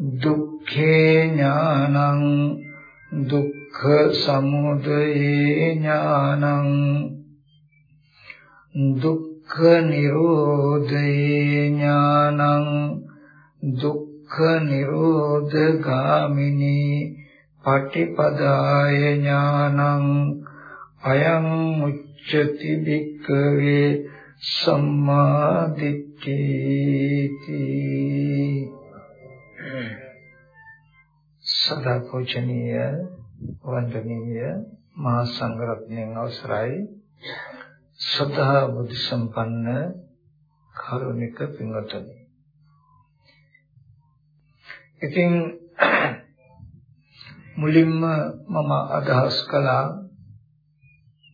දුක්ඛේ ඥානං දුක්ඛ සමුදයේ ඥානං දුක්ඛ නිරෝධේ ඥානං දුක්ඛ නිරෝධ ගාමිනී පටිපදාය ඥානං අයං උච්චති භික්ඛවේ සම්මා දිට්ඨිති. සදා පූජනීය වන්දනීය මහා සංඝරත්නයන් අවසරයි. සදා බුද්ධ සම්පන්න කරුණික පින්වත්නි. ඉතින් මුලින්ම මම අදහස් කළා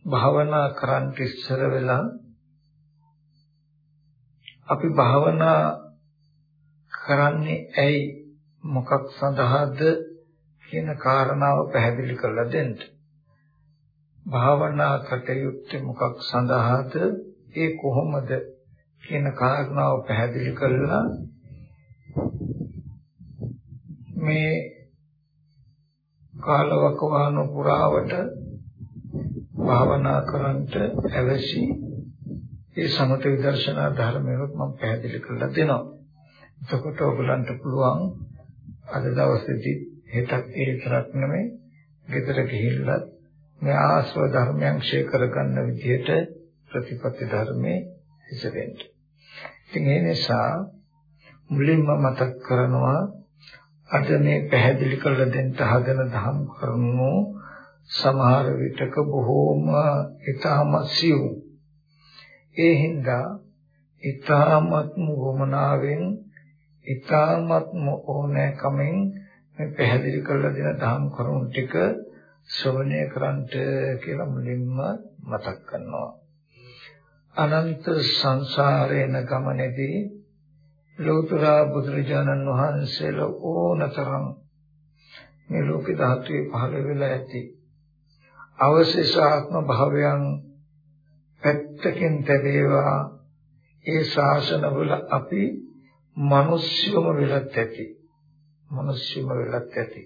භාවනා කරන්න ඉස්සර වෙලා අපි භාවනා කරන්නේ ඇයි? මොකක් සඳහාද? කියන කාරණාව පැහැදිලි කරලා දෙන්න. භාවනා කටයුත්තේ මොකක් සඳහාද ඒ කොහොමද කියන කාරණාව පැහැදිලි කරලා මේ කාලවකවාන පුරාවට භාවනා කරන්ට අවශ්‍ය ඒ සමත විදර්ශනා ධර්මයන්වත් මම පැහැදිලි කරලා දෙනවා. එතකොට ඔයගලන්ට පුළුවන් අද දවසේදී හෙටත් ඒ විතරක් නෙමෙයි ගෙදර ගිහිල්ලා මේ ආශ්‍රව ධර්මයන් ක්ෂය කරගන්න විදිහට ප්‍රතිපත්ති ධර්මයේ ඉසෙන්න. ඉතින් ඒ නිසා මුලින්ම මතක් කරනවා අද මේ පැහැදිලි කරලා දෙන්න හදන ධම් කරුණු සමහර විටක බොහෝම ඊටම සියුම්. ඒ හින්දා ඊටමත්ම වමනාවෙන් ඊටමත්ම ඕනෑකමෙන් මේ පැහැදිලි කරලා දෙන ධම් කරුණු ටික ශ්‍රවණය කරන්ට කියලා මුලින්ම මතක් කරනවා. අනන්ත සංසාරේන ගමනේදී ලෝතර බුදුරජාණන් වහන්සේලා ඕනතරම් මේ ලෝක ධාතුවේ පහළ වෙලා ඇති අවශේෂාත්ම භාවයන් පැත්තකින් තැබේවා ඒ ශාසනවල අපි මිනිස්යම වෙලත් ඇති මිනිස්යම වෙලත් ඇති.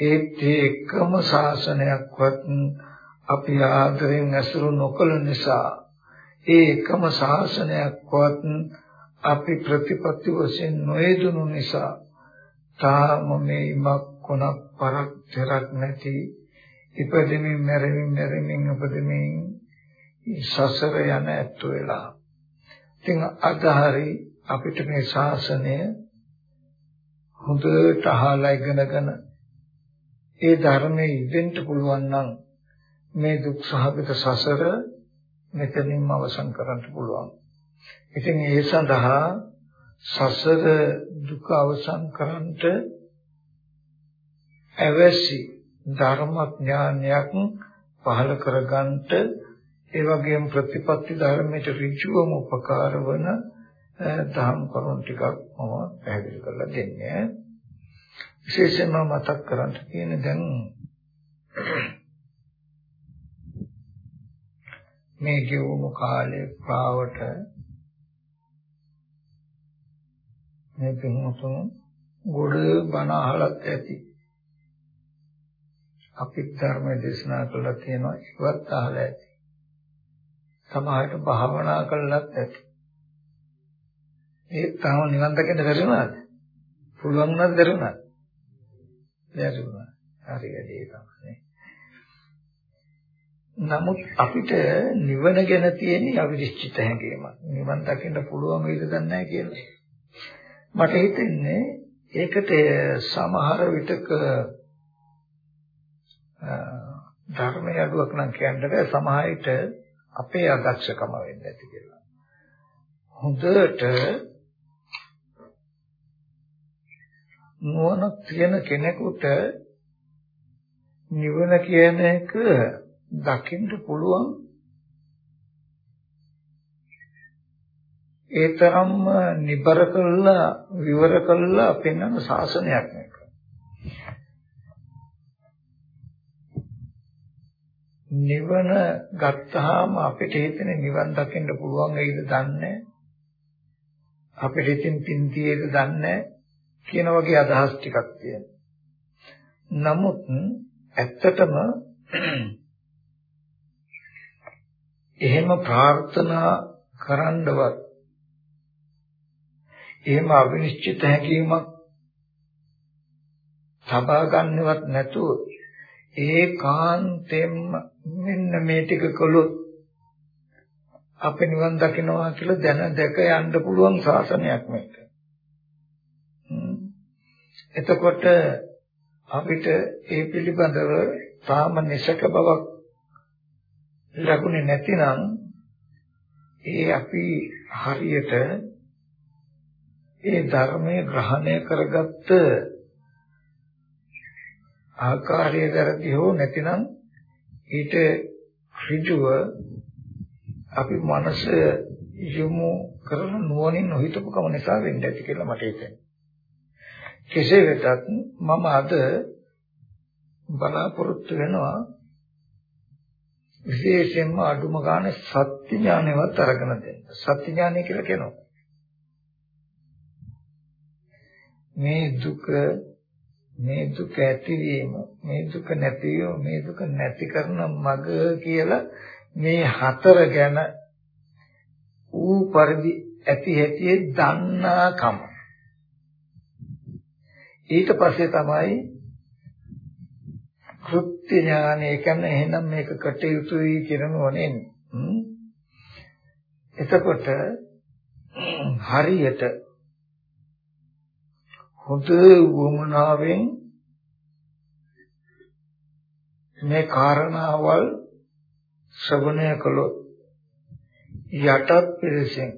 ඒත් එකම ශාසනයක්වත් අපි ආදරෙන් ඇසුරු නොකළ නිසා ඒ එකම ශාසනයක්වත් අපි ප්‍රතිපත්ති වශයෙන් නොයදුණු නිසා තාම මේ ඉමක් කොනක් පරක් දෙරක් නැති ඉපදෙමින් මැරෙමින් මැරෙමින් උපදෙමින් සසර යන ඇත්තු වෙලා. ඉතින් අද හරි අපිට මේ ශාසනය හොඳට අහලා ඉගෙනගෙන ඒ ධර්මයේ ඉදෙන්න පුළුවන් නම් මේ දුක් සහගත සසර මෙතනින්ම අවසන් කරන්න පුළුවන්. ඉතින් ඒ සඳහා සසර දුක අවසන් කරන්නට අවශ්‍ය ධර්මඥානයක් පහළ කරගන්නට ඒ වගේම ප්‍රතිපත්ති ධර්මයට ඍජුවම උපකාර වන දහම් කරුණු ටිකක් මම පැහැදිලි කරලා දෙන්නේ. විශේෂයෙන්ම මතක් කරන්න තියෙන දැන් මේ ගෙවුණු කාලේ පාවට මේ පින්වතුන් ගොඩ බණ අහලත් ඇති. අපි ධර්ම දේශනා කළා තියෙනවා ඒවත් අහලා ඇති. සමහරට භාවනා කළත් ඇති. ඒ තාම නිවන් දකින්න බැරි වුණාද? පුළුවන් වුණාද බැරි වුණාද? බැරි වුණා. හරි වැඩි තමයි. නමුත් අපිට නිවන ගැන තියෙන අවිනිශ්චිත හැඟීමක්. නිවන් දකින්න පුළුවන් වේද දන්නේ කියලා. මට හිතෙන්නේ ඒකට සමහර විටක ධර්මය අඩුවක් නම් කියන්න බෑ සමහර විට අපේ අදක්ෂකම වෙන්නේ නැති කියලා. හොඳට නුවණක් තියෙන කෙනෙකුට නිවන කියන එක දකින්න පුළුවන්. ඒ තරම්ම නිබර කළා විවර කළා පෙන්වන ශාසනයක් මේක. නිවන ගත්තාම අපිට හිතෙන නිවන් දකින්න පුළුවන් වෙයිද දන්නේ? අපිට ඉතින් පින්තියේද දන්නේ? කියන වගේ අදහස් ටිකක් තියෙනවා. නමුත් ඇත්තටම එහෙම ප්‍රාර්ථනා කරන්නවත් එහෙම අවිනිශ්චිත හැඟීමක් තබා ගන්නවත් නැතුව ඒකාන්තයෙන්ම මෙන්න මේ ටික කළොත් අපි නිවන් දකින්නවා කියලා දැන දැක යන්න පුළුවන් ශාසනයක් මේක. එතකොට අපිට ඒ පිළිබඳව තාම නිසක බවක් ලැබුණේ නැතිනම් ඒ අපි හරියට ඒ ධර්මයේ ග්‍රහණය කරගත්ත ආකාරය වැරදි හෝ නැතිනම් ඊට ඍජුව අපි මනස යොමු කරන නුවණින් නොහිතපු කම නිසා වෙන්නේ ඇති කියලා මට හිතෙනවා. කෙසේ වෙතත් මම අද බලාපොරොත්තු වෙනවා විශේෂයෙන්ම අඩුම ගානේ සත්‍ය ඥානවත් අරගෙන දෙන්න. සත්‍ය ඥානය කියලා කියනවා. මේ දුක මේ දුක ඇතිවීම මේ දුක නැතිවීම මේ දුක නැති කරන මග කියලා මේ හතර ගැන ඌ පරිදි ඇති හැටි දන්නාකම ඊට පස්සේ තමයි කෘත්‍ය ඥානය. කියන්නේ එහෙනම් මේක කටයුතුයි කියනෝනේ එතකොට හරියට හොඳ වමනාවෙන් මේ කාරණාවල් ශ්‍රවණය කළොත් යටත් පිළිසෙන්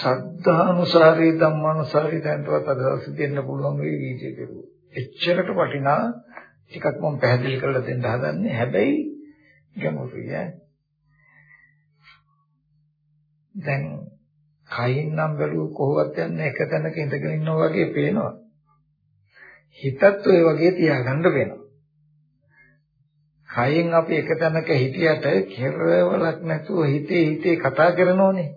සද්ධානුසාරී ධම්මානුසාරී දැන්ටවත් අදහස් දෙන්න පුළුවන් වෙයි වීඩියෝ කෙරුවොත්. එච්චරට වටිනා ටිකක් මම පැහැදිලි කරලා දෙන්න හදන්නේ. හැබැයි ගැඹුරුයි ඈ. දැන් කයින් නම් බැලුව කොහොමවත් යන්නේ එක තැනක ඉඳගෙන ඉන්නවා වගේ පේනවා. හිතත් ඔය වගේ තියාගන්න වෙනවා. කයින් අපි එක තැනක හිටියට කෙරවලක් නැතුව හිතේ හිතේ කතා කරනෝනේ.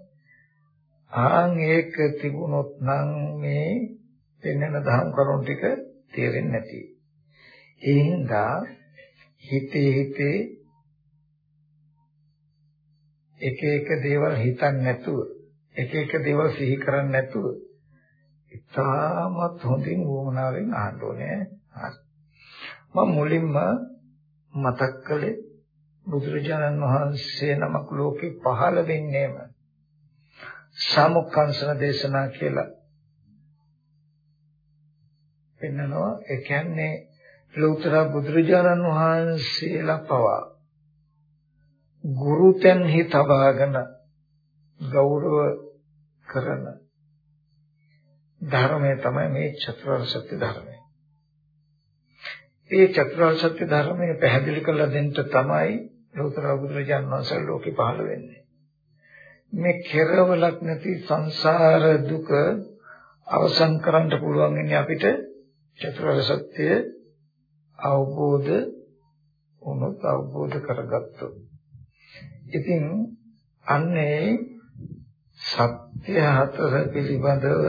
ආන් ඒක තිබුණොත් නම් මේ පෙන්වන දහම් කරුණු ටික තේරෙන්නේ නැති. ඒ හින්දා හිතේ හිතේ එක එක දේවල් හිතන්නේ නැතුව එක එක දේවල් සිහි කරන්නේ නැතුව ඉතාමත් හොඳින් වුණාවෙන් අහන්න ඕනේ. මම මුලින්ම මතක් කළේ බුදුරජාණන් වහන්සේ නමක් ලෝකේ පහළ වෙන්නේම සමුක්ඛංශන දේශනා කියලා පෙන්නනවා ඒ කියන්නේ ලෝතර බුදුරජාණන් වහන්සේලා පවා ගුරුතෙන් හිතවාගෙන ගෞරව කරන ධර්මය තමයි මේ චතුරාර්ය සත්‍ය ධර්මය. ඒ චතුරාර්ය සත්‍ය ධර්මය පැහැදිලි කරලා දෙන්න තමයි ලෝතර බුදුරජාණන් වහන්සේ ලෝකේ පහළ වෙන්නේ. මේ කෙරවලක් නැති සංසාර දුක අවසන් කරන්න පුළුවන් ඉන්නේ අපිට චතුරාර්ය සත්‍ය අවබෝධ වුණොත් අවබෝධ කරගත්තොත්. ඉතින් අන්නේ සත්‍ය හතර පිළිබඳව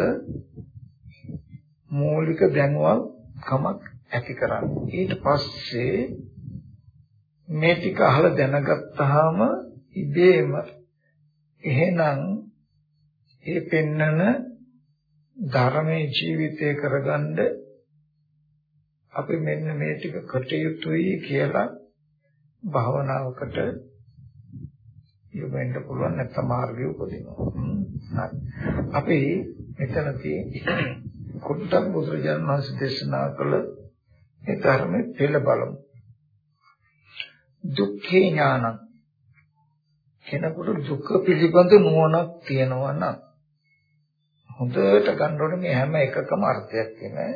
මූලික දැනුවත් කමක් ඇති කරන්නේ. ඊට පස්සේ මේ ටික අහලා දැනගත්තාම ඉබේම එහෙනම් ඒ පෙන්නන ධර්මයේ ජීවිතය කරගන්න අපි මෙන්න මේ ටික කටයුතුයි කියලා භාවනාවකට යොමෙන්න පුළුවන් නැත්නම් මාර්ගය උපදිනවා. අපි මෙතනදී කුට්ටක් බුදුරජාණන් වහන්සේ දේශනා කළ ඒ ධර්මයේ පෙළ බලමු. දුක්ඛේ ඥානං කෙනෙකුට දුක පිළිබඳ නුවණක් තියෙනවා නම් හොඳට ගන්න ඕනේ මේ හැම එකකම අර්ථයක් තියෙන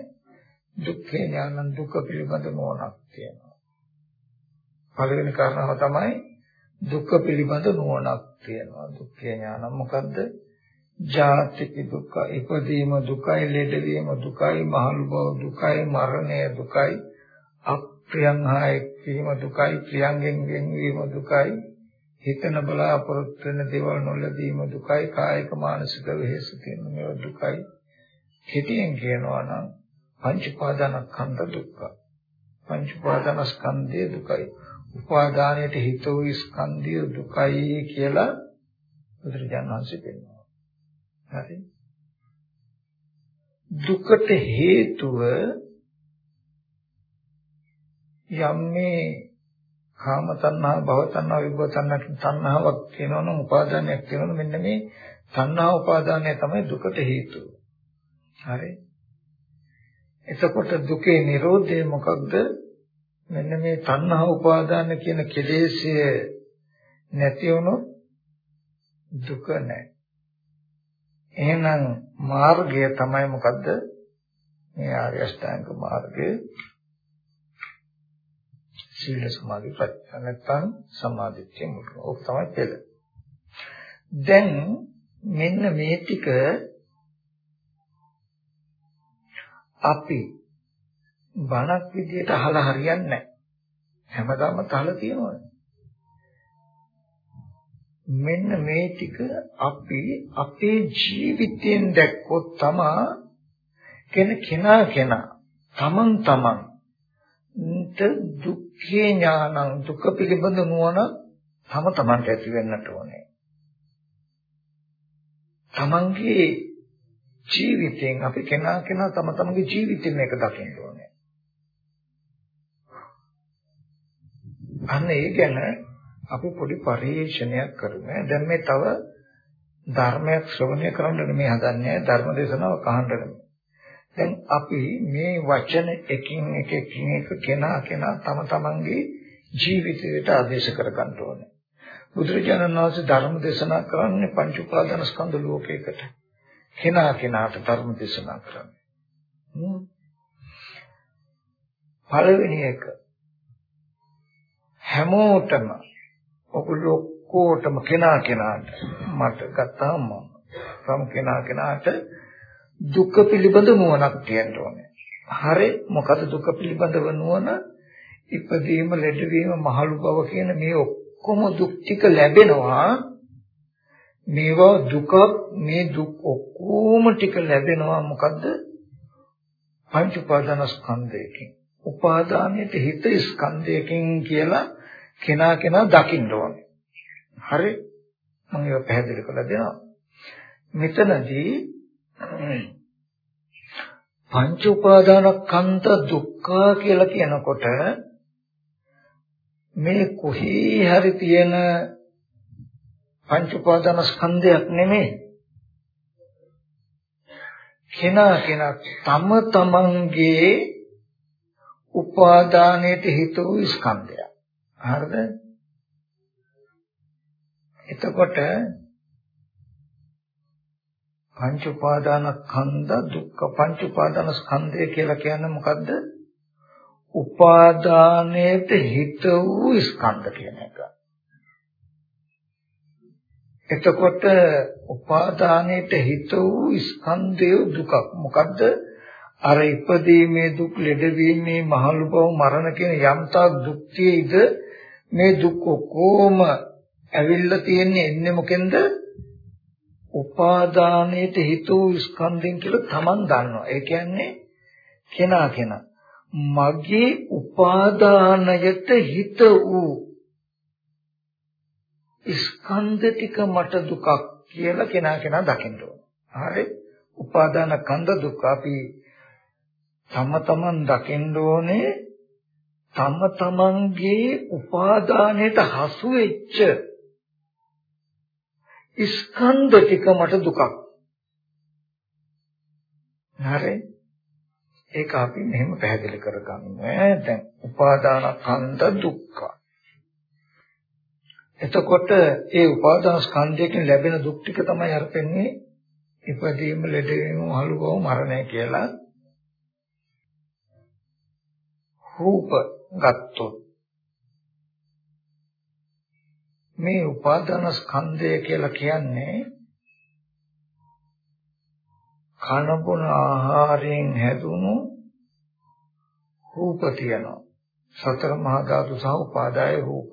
දුක්ඛේ ඥානං දුක පිළිබඳ නුවණක් තියෙනවා. පළවෙනි කාරණාව තමයි දුක පිළිබඳ නුවණක් තියෙනවා. දුක්ඛේ ඥානං මොකද්ද? ජාතික දුක, ඉපදීම දුකයි, ලෙඩවීම දුකයි, මහලු බව දුකයි, මරණය දුකයි, අප්‍රියං හා එක්වීම දුකයි, ප්‍රියංගෙන් වෙන්වීම දුකයි, හිතන බලාපොරොත්තු වෙන දේවල් නොලැබීම දුකයි කායික මානසික වෙහෙස තියෙන මේවා දුකයි. කෙටියෙන් කියනවා නම් පංච උපාදානස්කන්ධ දුක්ඛ. පංච උපාදානස්කන්ධය දුකයි. උපාදානයට හිත වූ ස්කන්ධය දුකයි කියලා බුදුරජාණන් වහන්සේ පෙන්නනවා හරි? දුකට හේතුව යම් මේ කාම තණ්හා භව තණ්හා විභව තණ්හා තණ්හාවක් තියෙනවනම් උපාදානයක් තියෙනවනම් මෙන්න මේ තණ්හා උපාදානය තමයි දුකට හේතුව. හරි. එතකොට දුකේ Nirodhe මොකක්ද? මෙන්න මේ තණ්හා උපාදාන කියන කෙලෙස්ය නැති වුණොත් දුක නැහැ. එහෙනම් මාර්ගය තමයි මොකද්ද? මේ ආර්ය අෂ්ටාංග මාර්ගය සීල සමාධි ප්‍රඥා නැත්නම් සමාධිත්‍ය මුල. ඕක තමයි පෙළ. දැන් මෙන්න මේ ටික අපි බණක් විදියට අහලා හරියන්නේ නැහැ. හැමදාම අහලා තියෙනවනේ. මෙන්න මේ ටික අපි අපේ ජීවිතයෙන් දැක්කොත් තමා කෙන කෙනා කෙනා තමන් තමන් දුක්ඛේ ඥානං දුක පිළිබඳ නුවණ තම තමන්ට ඇති වෙන්නට ඕනේ. තමන්ගේ ජීවිතෙන් අපි කෙනා කෙනා තම තමන්ගේ ජීවිතෙන් මේක දකින්න ඕනේ. අන්න ඒ ගැන අපි පොඩි පරිශ්‍රණයක් කරමු. දැන් මේ තව ධර්මයක් ශ්‍රවණය කරන්න නෙමෙයි හදන්නේ ධර්ම දේශනාව අහන්න නෙමෙයි. දැන් අපි මේ වචන එකින් එක එකින් එක කෙනා කෙනා තම තමන්ගේ ජීවිතයට ආදේශ කර ගන්න ඕනේ. බුදුරජාණන් වහන්සේ ධර්ම දේශනා කරන්නේ පංච උපාදාන ස්කන්ධ ලෝකයකට. කෙනා කෙනාට ධර්ම දේශනා කරන්නේ. පළවෙනි එක හැමෝටම ඔගොල්ලෝ ඔක්කොටම කෙනා කෙනාට මට ගත්තාම මම කෙනා කෙනාට දුක පිළිබඳ නුවණක් තියෙන්න ඕනේ. හරි මොකද දුක පිළිබඳව නුවණ? ඉපදීම ලෙඩවීම මහලු බව කියන මේ ඔක්කොම දුක් ටික ලැබෙනවා. මේවා දුක මේ දුක් ඔක්කොම ටික ලැබෙනවා. මොකද්ද? පංච උපාදාන ස්කන්ධයකින් උපාදානයේ හිත ස්කන්ධයකින් කියලා කෙනා කෙනා දකින්න ඕනේ. හරි මම ඒක පැහැදිලි කරලා දෙනවා. මෙතනදී පංච උපාදානස්කන්ධ දුක්ඛ කියලා කියනකොට මේ කොහි හරි තියෙන පංච උපාදානස්කන්ධයක් නෙමෙයි කෙනා කෙනා තම තමන්ගේ උපාදානයට හිත වූ ස්කන්ධය. හරිද? එතකොට පංච උපාදානස්කන්ධ දුක්ඛ පංච උපාදානස්කන්ධය කියලා කියන්නේ මොකද්ද? උපාදානයේත හිත වූ ස්කන්ධ කියන එක. එතකොට උපාදානයේත හිත වූ ස්කන්ධය දුකක්. මොකද්ද? අර ඉපදීමේ දුක්, ලෙඩවීමේ මහලු බව, මරණ කියන යම්තාක් දුක් තියෙයිද මේ දුක් කොහොම ඇවිල්ලා තියෙන්නේ එන්නේ මොකෙන්ද? උපාදානයේට හිතෝ ස්කන්ධෙන් කියලා Taman දන්නවා. ඒ කියන්නේ කෙනා කෙනා මගේ උපාදානයට හිත වූ ස්කන්ධ ටික මට දුකක් කියලා කෙනා කෙනා දකින්න ඕන. හරි? උපාදාන කන්ද දුක් අපි තම තමන් දකින්න ඕනේ තම තමන්ගේ උපාදානයට හසු වෙච්ච ස්කන්ධ ටික මට දුකක්. හරි. ඒක අපි මෙහෙම පැහැදිලි කරගන්න දැන් උපාදාන කන්ද දුක්ඛ. එතකොට ඒ උපාදාන ස්කන්ධයෙන් ලැබෙන දුක් ටික තමයි අර පෙන්නේ ඉපදීම ලෙඩවීම මහලු බව මරණය කියලා රූප ගත්තොත් මේ උපාදාන ස්කන්ධය කියලා කියන්නේ කන බොන ආහාරයෙන් හැදුණු රූප තියෙනවා. සතර මහා ධාතු සහ උපාදාය රූප.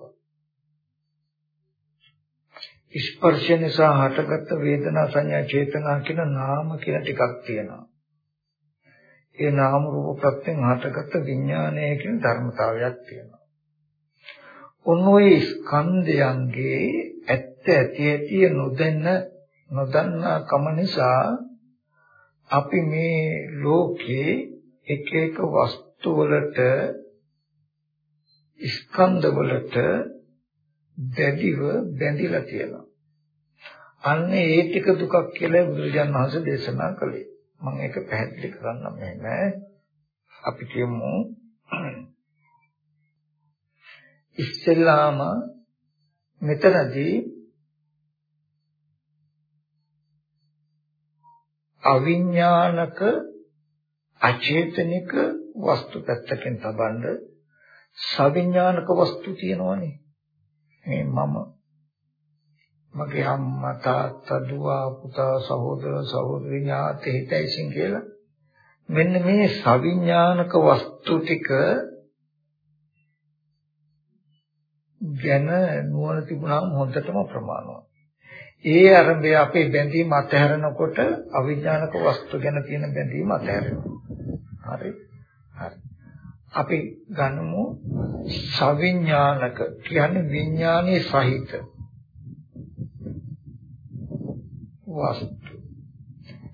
ස්පර්ශ නිසා හටගත් වේදනා සංඥා චේතනා කියන නාම කියන ටිකක් තියෙනවා. ඒ නාම රූප ප්‍රත්‍යයෙන් හටගත් විඥානය කියන ධර්මතාවයක් තියෙනවා. ඔන්න ඔය ස්කන්ධයන්ගේ ඇත්ත ඇති ඇති නොදැන්න නොදන්නා කම නිසා අපි මේ ලෝකේ එක එක වස්තු වලට ස්කන්ධ වලට දැඩිව බැඳිලා තියෙනවා. අන්න ඒ ටික දුකක් කියලා බුදුරජාණන් වහන්සේ දේශනා කළේ. මම ඒක පැහැදිලි කරන්නම් මෙහෙම. අපි කියමු ඉස්සෙල්ලාම මෙතනදී අවිඥානික අචේතනික වස්තු පැත්තකින් තබන්න සවිඥානික වස්තු තියෙනවනේ. මේ මම මගේ අම්මා තාත්තා දුව පුතා සහෝදර සහෝදරි ඥාති හිතයිසින් කියලා. මෙන්න මේ සවිඥානික වස්තු ටික ගැන නුවණ තිබුණාම හොඳටම ප්‍රමාණවත්. ඒ අරඹය අපේ බැඳීම අතහැරනකොට අවිඥානික වස්තු ගැන තියෙන බැඳීම අතහැරෙනවා. හරි. හරි. අපි ගන්නමු සවිඥානික කියන්නේ විඥානයේ සහිත වස්තු.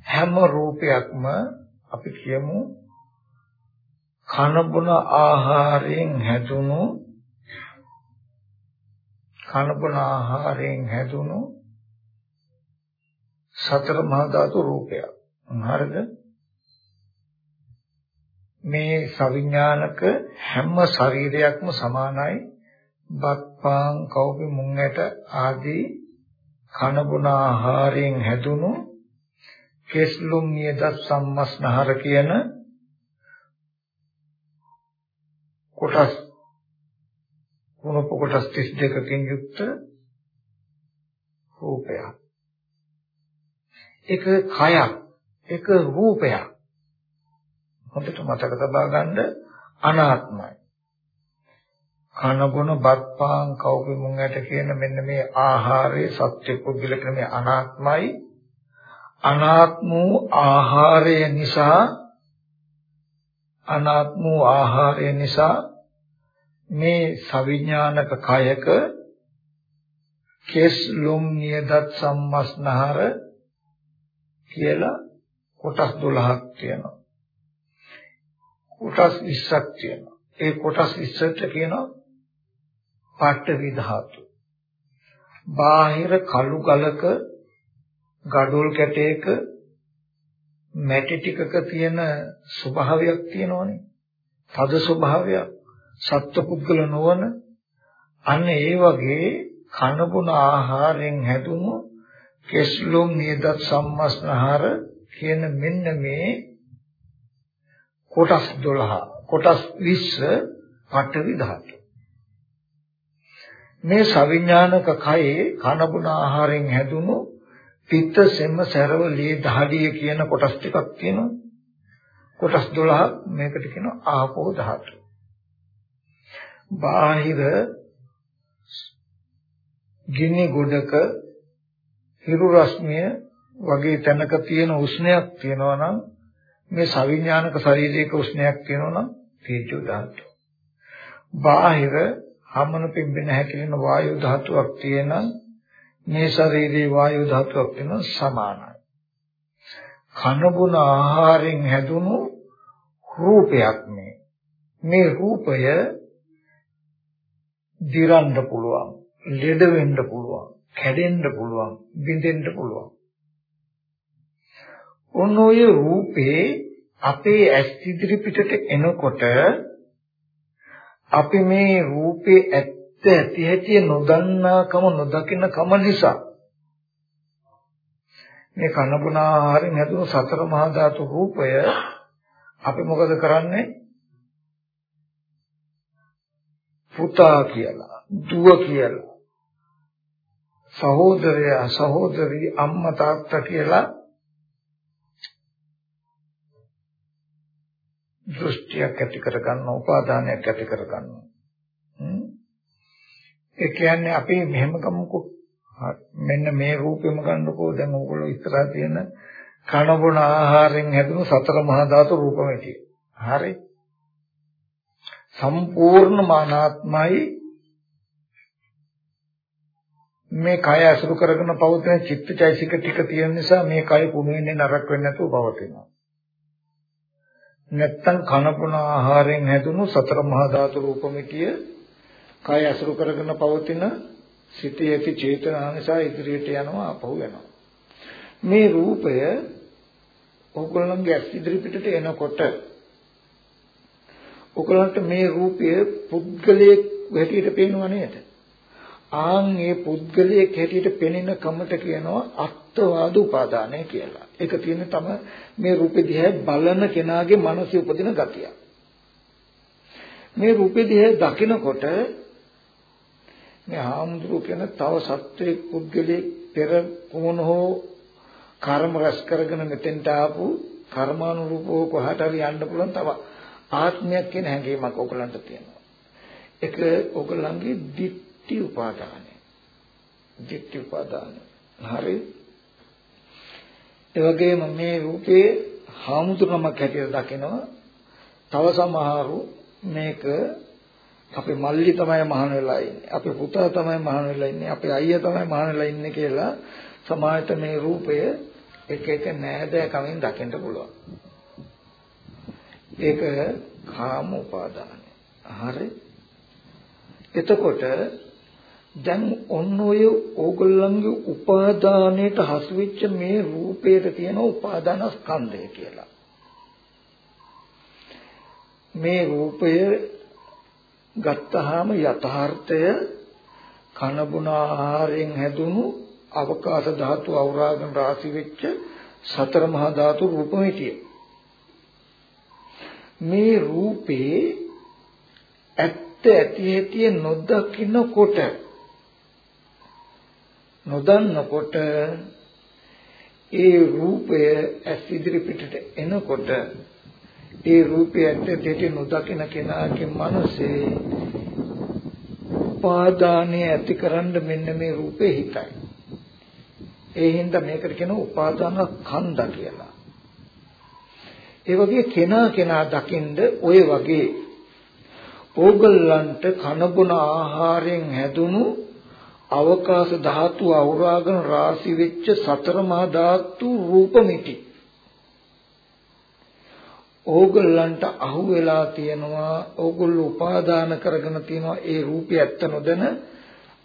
හැම රූපයක්ම අපි කියමු කන බොන ආහාරයෙන් හැදුණු කනබන ආහාරයෙන් හැදුණු සතර මහා ධාතු රූපයක්. හරිද? මේ සවිඥානික හැම ශරීරයක්ම සමානයි. බත්පාන් කව්පි මුංගට ආදී කනබුන ආහාරයෙන් හැදුණු කෙස්ලුම් නියද සම්මස්නහර කියන කොටස් කුණප කොටස් 32කින් යුක්ත රූපයක්. එක කයක්, එක රූපයක්. හොඳට මතක තබා ගන්න අනාත්මයි. කන බොන බත් පාන් කව්පි මුංගට කියන මෙන්න මේ ආහාරයේ සත්‍ය පුද්ගල ක්‍රමයේ අනාත්මයි. අනාත්ම වූ ආහාරය නිසා අනාත්ම වූ ආහාරය නිසා මේ සවිඥානික කයක කෙස් ලොම් නියදත් සම්මස්නහර කියලා කොටස් 12ක් තියෙනවා. කොටස් 20ක් තියෙනවා. ඒ කොටස් 20ට කියනවා පාඨවි ධාතු. බාහිර කළු ගලක ගඩොල් කැටයක මැටි ටිකක තියෙන ස්වභාවයක් තියෙනවනේ. තද ස්වභාවයක්. සත්පුද්ගල නොවන අන්න ඒ වගේ කනබුන ආහාරයෙන් හැදුණු කෙස්ලොම් නියදත් සම්මස්නහර කියන මෙන්න මේ කොටස් 12 කොටස් 20 පඨවි ධාතු. මේ සවිඥානික කයේ කනබුන ආහාරයෙන් හැදුණු පිත්ත සෙම සරව ලී දහඩිය කියන කොටස් ටිකක් තියෙනවා. කොටස් 12 මේකට කියනවා ආපෝ ධාතු. බාහිර ගිනි ගොඩක හිරු රශ්මිය වගේ තැනක තියෙන උෂ්ණයක් තියෙනවා නම් මේ සවිඥානික ශරීරයක උෂ්ණයක් තියෙනවා නම් තේජෝ ධාතුව. බාහිර හමන පිම්බෙන හැකිලෙන වායු ධාතුවක් තියෙන මේ ශරීරයේ වායු ධාතුවක් වෙන සමානයි. කනබුන ආහාරයෙන් හැදුණු රූපයක් මේ. මේ රූපය දිරන්න පුළුවන්, ලෙඩ වෙන්න පුළුවන්, කැඩෙන්න පුළුවන්, බිඳෙන්න පුළුවන්. ඔන්න ඔය රූපේ අපේ ඇස් ඉදිරි පිටට එනකොට අපි මේ රූපේ ඇත්ත ඇති හැටි නොදන්නාකම නොදකින්නකම නිසා මේ කනබුන ආහාරයෙන් හැදුණු සතර මහා ධාතු රූපය අපි මොකද කරන්නේ? පුතා කියලා, දුව කියලා, සහෝදරයා, සහෝදරි, අම්මා තාත්තා කියලා දෘෂ්ටියක් ඇති කරගන්න, උපාදානයක් ඇති කරගන්න. ඒ කියන්නේ අපි මෙහෙම ගමුකෝ. මෙන්න මේ රූපෙම ගන්නකෝ දැන් ඕගොල්ලෝ ඉස්සරහා තියෙන කන බොන ආහාරයෙන් හැදුණු සතර මහා ධාතු රූපමෙටි. හරි. සම්පූර්ණ මානාත්මයි මේ කය අසුරු කරගෙන පවතින චිත්තචෛසික ටික තියෙන නිසා මේ කය කුණු වෙන්නේ නරක වෙන්නේ නැතුව පවතිනවා. නැත්තම් කනපුන ආහාරයෙන් හැදුණු සතර මහා ධාතු රූපමිතිය කය අසුරු කරගෙන පවතින සිටී ඇති චේතනා නිසා ඉදිරියට යනවා අපහු වෙනවා. මේ රූපය ඔයගොල්ලන්ගේ ඇස් ඉදිරි පිටට එනකොට ඔයගොල්ලන්ට මේ රූපය පුද්ගලයෙක් හැටියට පේනව නේද? ආන් මේ පුද්ගලයෙක් හැටියට පෙනෙන කමට කියනවා අත්වාද උපාදානය කියලා. ඒක තියෙන්නේ තම මේ රූපෙ දිහා බලන කෙනාගේ මනසේ උපදින ගතිය. මේ රූපෙ දිහා දකිනකොට මේ හාමුදුරු කියන තව සත්වයේ පුද්ගලයෙක් පෙර කොමන හෝ කර්ම රැස් කරගෙන මෙතෙන්ට ආපු කර්මානුරූපව කොහට හරි යන්න පුළුවන් තව ආත්මයක් කියන හැඟීමක් ඔයගලන්ට තියෙනවා. ඒක ඔයගලන්ගේ ditthi උපාදානය. ditthi උපාදානය. හරි. ඒ වගේම මේ රූපේ හාමුදුරුවමක් හැටියට දකිනවා. තව සමහරු මේක අපේ මල්ලි තමයි මහාන වෙලා ඉන්නේ. අපේ පුතා තමයි මහාන වෙලා ඉන්නේ. අපේ අයියා තමයි මහාන වෙලා ඉන්නේ කියලා සමාජයට මේ රූපය එක එක නෑදෑ කමින් දකින්න පුළුවන්. ඒක කාම උපාදානය. හරි. එතකොට දැන් ඔන්න ඔය ඕගොල්ලන්ගේ උපාදානයට හසු වෙච්ච මේ රූපයට තියෙන උපාදාන ස්කන්ධය කියලා. මේ රූපය ගත්තාම යථාර්ථය කනබුන ආහාරයෙන් හැදුණු අවකාශ ධාතු අවරාගන රාශි වෙච්ච සතර මහා ධාතු රූපම හිටියේ. මේ රූපේ ඇත්ත ඇති ඇති නොදකින්නකොට නොදන්නකොට ඒ රූපය ඇස් ඉදිරි පිටට එනකොට ඒ රූපය ඇත්ත ඇති නොදකින කෙනාගේ මනසේ උපාදානය ඇතිකරන්න මෙන්න මේ රූපේ හිතයි. ඒ හින්දා මේකට කියන උපාදාන කන්ද කියලා. ඒ වගේ කෙනා කෙනා දකින්ද ඔය වගේ ඕගල්ලන්ට කනබුන ආහාරයෙන් හැදුණු අවකාශ ධාතු අවරාගෙන රාශි වෙච්ච සතර මහා ධාතු රූපമിതി ඕගොල්ලන්ට අහු වෙලා තියෙනවා ඕගොල්ලෝ උපාදාන කරගෙන තියෙනවා ඒ රූපය ඇත්ත නොදැන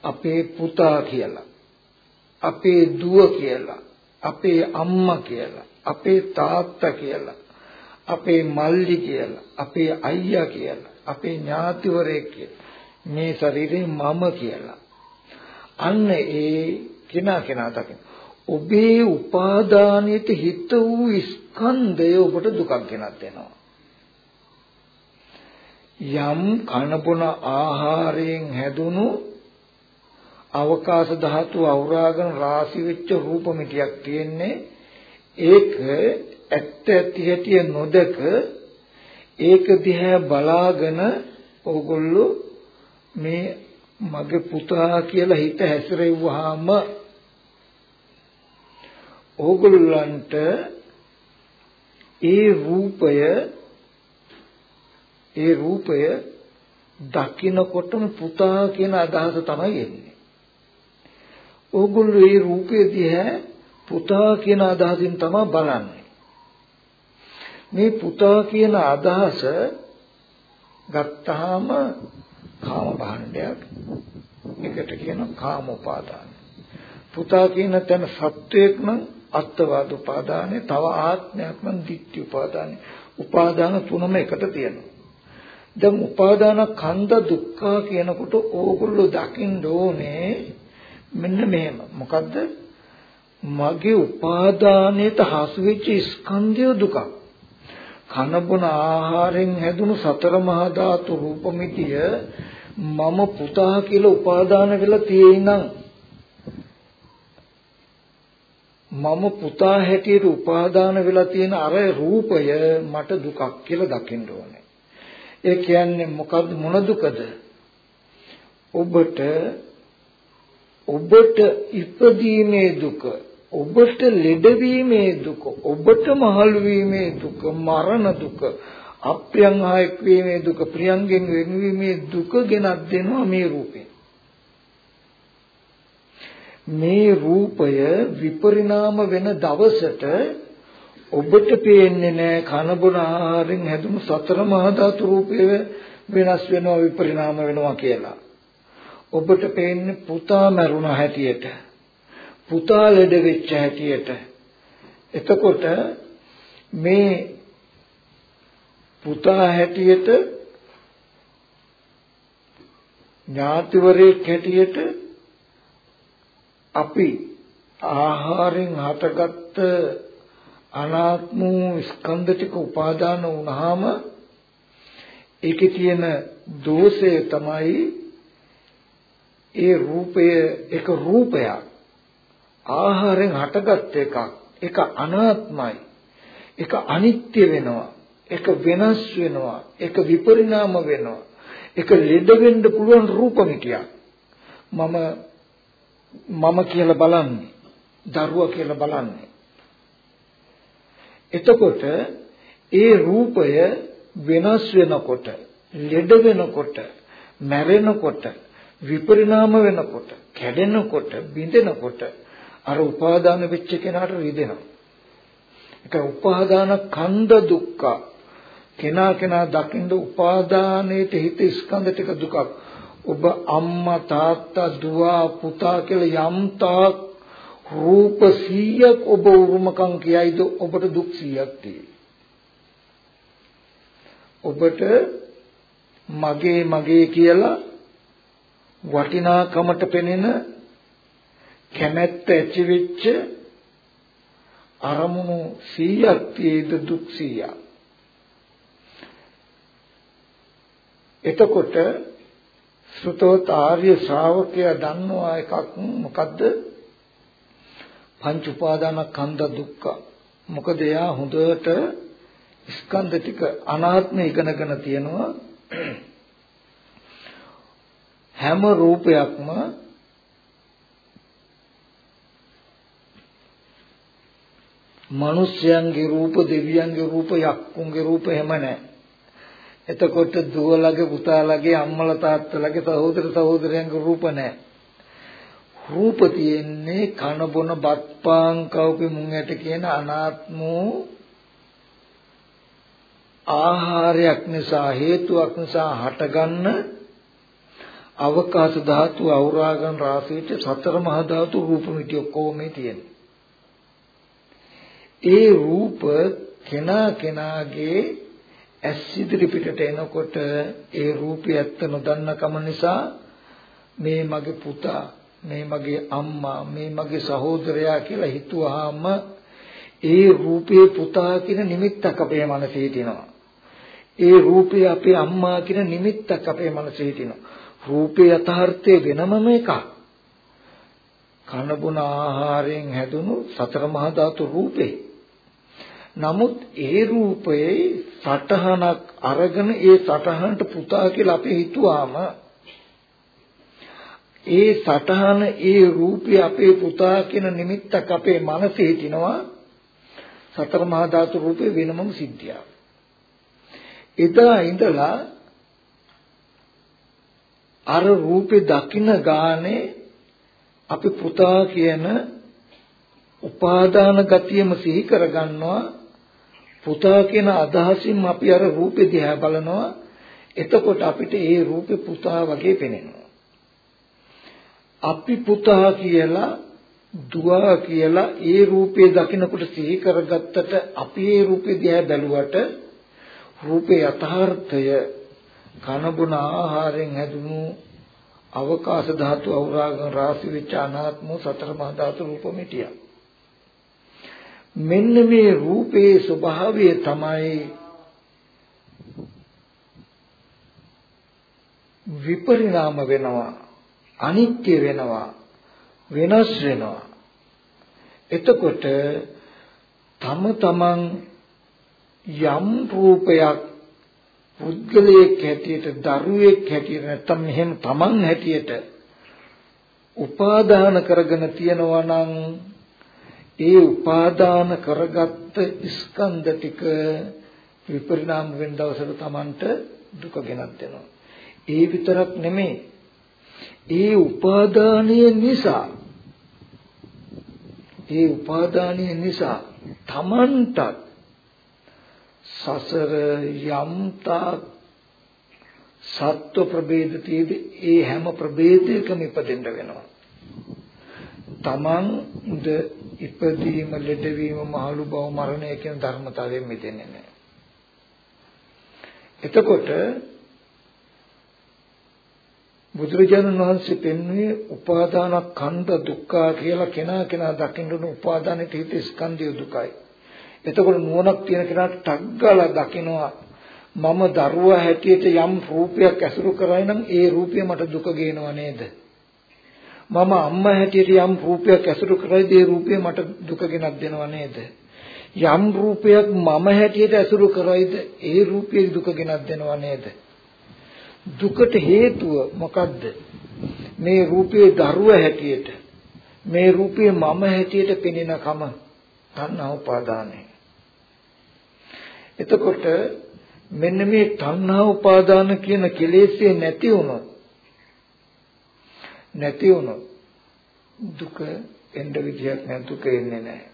අපේ පුතා කියලා අපේ දුව කියලා අපේ අම්මා කියලා අපේ තාත්තා කියලා. අපේ මල්ලි කියලා අපේ අයියා කියලා අපේ ඥාතිවරයෙක් කියලා මේ ශරීරේ මම කියලා. අන්න ඒ කෙනා කෙනා දකින. ඔබේ උපාදානයට හිත වූ ස්කන්ධය ඔබට දුකක් ගෙනත් දෙනවා. යම් කනබුන ආහාරයෙන් හැදුණු අවකාශ ධාතු අවරාගෙන රාශි වෙච්ච රූප මිටියක් තියෙන්නේ ඒක ඇත්ත ඇති හැටි නොදක ඒක දිහා බලාගෙන ඕගොල්ලෝ මේ මගේ පුතා කියලා හිත හැසිරෙව්වහම ඕගොල්ලන්ට ඒ රූපය ඒ රූපය දකින්නකොටම පුතා කියන අදහස තමයි එන්නේ. ඕගොල්ලෝ ඒ රූපය දිහා පුතා කියන අදහසින් තමයි බලන්නේ. මේ පුතා කියන අදහස ගත්තාම කාම භාණ්ඩයක් එකට කියන කාම උපාදාන. පුතා කියන තැන සත්වයක් නම් අත්වාද උපාදානේ තව ආත්මයක් නම් ditthi උපාදානේ. උපාදාන තුනම එකට තියෙනවා. දැන් උපාදාන කන්ද දුක්ඛ කියනකොට ඕගොල්ලෝ දකින්න ඕනේ මෙන්න මෙහෙම. මොකද්ද? මගේ උපාදානයට හසු වෙච්ච ස්කන්ධය දුකක්. කන බොන ආහාරයෙන් හැදුණු සතර මහා ධාතු රූපമിതിය මම පුතා කියලා උපාදාන වෙලා තියෙනං මම පුතා හැටියට උපාදාන වෙලා තියෙන අර රූපය මට දුකක් කියලා දකින්න ඕනේ. ඒ කියන්නේ මොකද්ද මොන දුකද? ඔබට ඔබට ඉපදීමේ දුක ඔබට ලෙඩවීමේ දුක ඔබට මහලු වීමේ දුක මරණ දුක අප්‍රියං ආයක වීමේ දුක ප්‍රියංගෙන් වෙනවීමේ දුක ගෙනත් දෙනවා මේ රූපේ මේ රූපය විපරිණාම වෙන දවසට ඔබට පේන්නේ නැහැ කන බොන ආහාරයෙන් හැදුණු සතර මහා ධාතු රූපය වෙනස් වෙනවා විපරිණාම වෙනවා කියලා. ඔබට පේන්නේ පුතා මරුණ හැටියට. පුතා ලෙඩ වෙච්ච හැටියට. එතකොට මේ පුතා හැටියට ඥාතිවරයෙක් හැටියට අපි ආහාරයෙන් හටගත්ත අනාත්ම ස්කන්ධ ටික උපාදාන වුණාම ඒකේ තියෙන දෝෂය තමයි ඒ රූපය එක රූපයක්. ආහාරයෙන් හටගත් එකක්. ඒක අනාත්මයි. ඒක අනිත්‍ය වෙනවා. ඒක වෙනස් වෙනවා. ඒක විපරිණාම වෙනවා. ඒක ලෙඩ වෙන්න පුළුවන් රූපමිතියක් මම මම කියලා බලන්නේ. දරුවා කියලා බලන්නේ. එතකොට ඒ රූපය වෙනස් වෙනකොට ලෙඩ වෙනකොට මැරෙනකොට විපරිණාම වෙනකොට කැඩෙනකොට බිඳෙනකොට අර උපාදාන වෙච්ච කෙනාට රිදෙනවා. ඒක උපාදාන කන්ද දුක්ඛ. කෙනා කෙනා දකින්න උපාදානයේට හිත ස්කන්ධ ටික දුකක්. ඔබ අම්මා තාත්තා දුව පුතා කියලා යම් තාක් රූප 100ක් ඔබ උරුමකම් කියයිද ඔබට දුක් 100ක් තියෙයි. ඔබට මගේ මගේ කියලා වටිනාකමට පෙනෙන කැමැත්ත ඇති වෙච්ච අරමුණු 100ක් තියෙද දුක් 100ක් එතකොට සුතෝත් ආර්ය ශ්‍රාවකයා දන්නවා එකක් මොකද්ද? පංච උපාදාන කන්ද දුක්ඛ. මොකද එයා හොඳට ස්කන්ධ ටික අනාත්ම ඉගෙනගෙන තියෙනවා. හැම රූපයක්ම මිනිස්යන්ගේ රූප දෙවියන්ගේ රූප යක්කුන්ගේ රූප එහෙම නැහැ. එතකොට දුවලගේ පුතාලගේ අම්මලා තාත්තලාගේ සහෝදර සහෝදරයන්ගේ රූප නැහැ. රූප තියෙන්නේ කන බොන බත් පාන් කව්පි මුං ඇට කියන අනාත්ම ආහාරයක් නිසා හේතුවක් නිසා හටගන්න අවකාශ ධාතු අවරාගන් රාශියට සතර මහා ධාතු රූප මිටි ඔක්කොම මේ තියෙනවා. ඒ රූප කෙනා කෙනාගේ ඇස් ඉදිරි පිටට එනකොට ඒ රූපය ඇත්ත නොදන්න කම නිසා මේ මගේ පුතා මේ මගේ අම්මා මේ මගේ සහෝදරයා කියලා හිතුවාම ඒ රූපේ පුතා කියන නිමිත්තක් අපේ මනසේ හිටිනවා. ඒ රූපේ අපේ අම්මා කියන නිමිත්තක් අපේ මනසේ හිටිනවා. රූපේ යථාර්ථය වෙනමම එකක්. කන බොන ආහාරයෙන් හැදුණු සතර මහා ධාතු රූපේ. නමුත් ඒ රූපයේ සටහනක් අරගෙන ඒ සටහනට පුතා කියලා අපි හිතුවාම ඒ සටහන ඒ රූපේ අපේ පුතා කියන නිමිත්තක් අපේ මනසේ හිටිනවා සතර මහා ධාතු රූපේ වෙනමම සිද්ධියක්. එදා ඉඳලා අර රූපේ දකින්න ගානේ අපි පුතා කියන උපාදාන ගතියම සිහි කරගන්නවා පුතා කියන අදහසින් අපි අර රූපේ දිහා බලනවා එතකොට අපිට ඒ රූපේ පුතා වගේ පෙනෙනවා අපි පුතා කියලා දුව කියලා ඒ රූපේ දකිනකොට සිහි කරගත්තට අපි ඒ රූපේ දිහා බැලුවට රූපේ යථාර්ථය කනබුන ආහාරයෙන් හැදුණු අවකාශ ධාතු අවරාගන රාශි වෙච්ච අනාත්ම සතර මහා ධාතු රූප මිටිය. මෙන්න මේ රූපේ ස්වභාවය තමයි විපරිණාම වෙනවා අනිත්‍ය වෙනවා වෙනස් වෙනවා. එතකොට තම තමන් යම් රූපයක් පුද්ගලයෙක් හැටියට දරුවෙක් හැටියට නැත්නම් මෙහෙම තමන් හැටියට උපාදාන කරගෙන තියනවා නම් ඒ උපාදාන කරගත්ත ස්කන්ධ ටික විපරිණාම වෙන දවසට තමන්ට දුක ගෙනත් දෙනවා. ඒ විතරක් නෙමෙයි. ඒ උපාදානය නිසා ඒ උපාදානය නිසා තමන්ට සසර යම්තා සත්ව ප්‍රභේද තියෙදි ඒ හැම ප්‍රභේදයකම ඉපදෙන්න වෙනවා. තමන් ද ඉපදීම ලෙඩවීම මහලු බව මරණය කියන ධර්මතාවයෙන් මිදෙන්නේ නැහැ. එතකොට බුදුරජාණන් වහන්සේ පෙන්වුවේ උපාදාන කන්ද දුක්ඛ කියලා කෙනා කෙනා දකින්න උන උපාදානෙට හිත ස්කන්ධය දුකයි. එතකොට නුවණක් තියෙන කෙනාට ටග්ගලා දකිනවා මම දරුවා හැටියට යම් රූපයක් ඇසුරු කරයි නම් ඒ රූපය මට දුක ගේනව නේද? මම අම්මා හැටියට යම් රූපයක් ඇසුරු කරයිද ඒ රූපය මට දුක ගෙනත් දෙනව නේද? යම් රූපයක් මම හැටියට ඇසුරු කරයිද ඒ රූපය දුක ගෙනත් දෙනව නේද? දුකට හේතුව මොකද්ද? මේ රූපයේ දරුව හැටියට මේ රූපයේ මම හැටියට පෙනෙන කම තණ්හා උපාදානයි. එතකොට මෙන්න මේ තණ්හා උපාදාන කියන කෙලෙස්ේ නැති වුණොත් නැති වුණොත් දුක එන්න විදියක් නැහැ දුක එන්නේ නැහැ.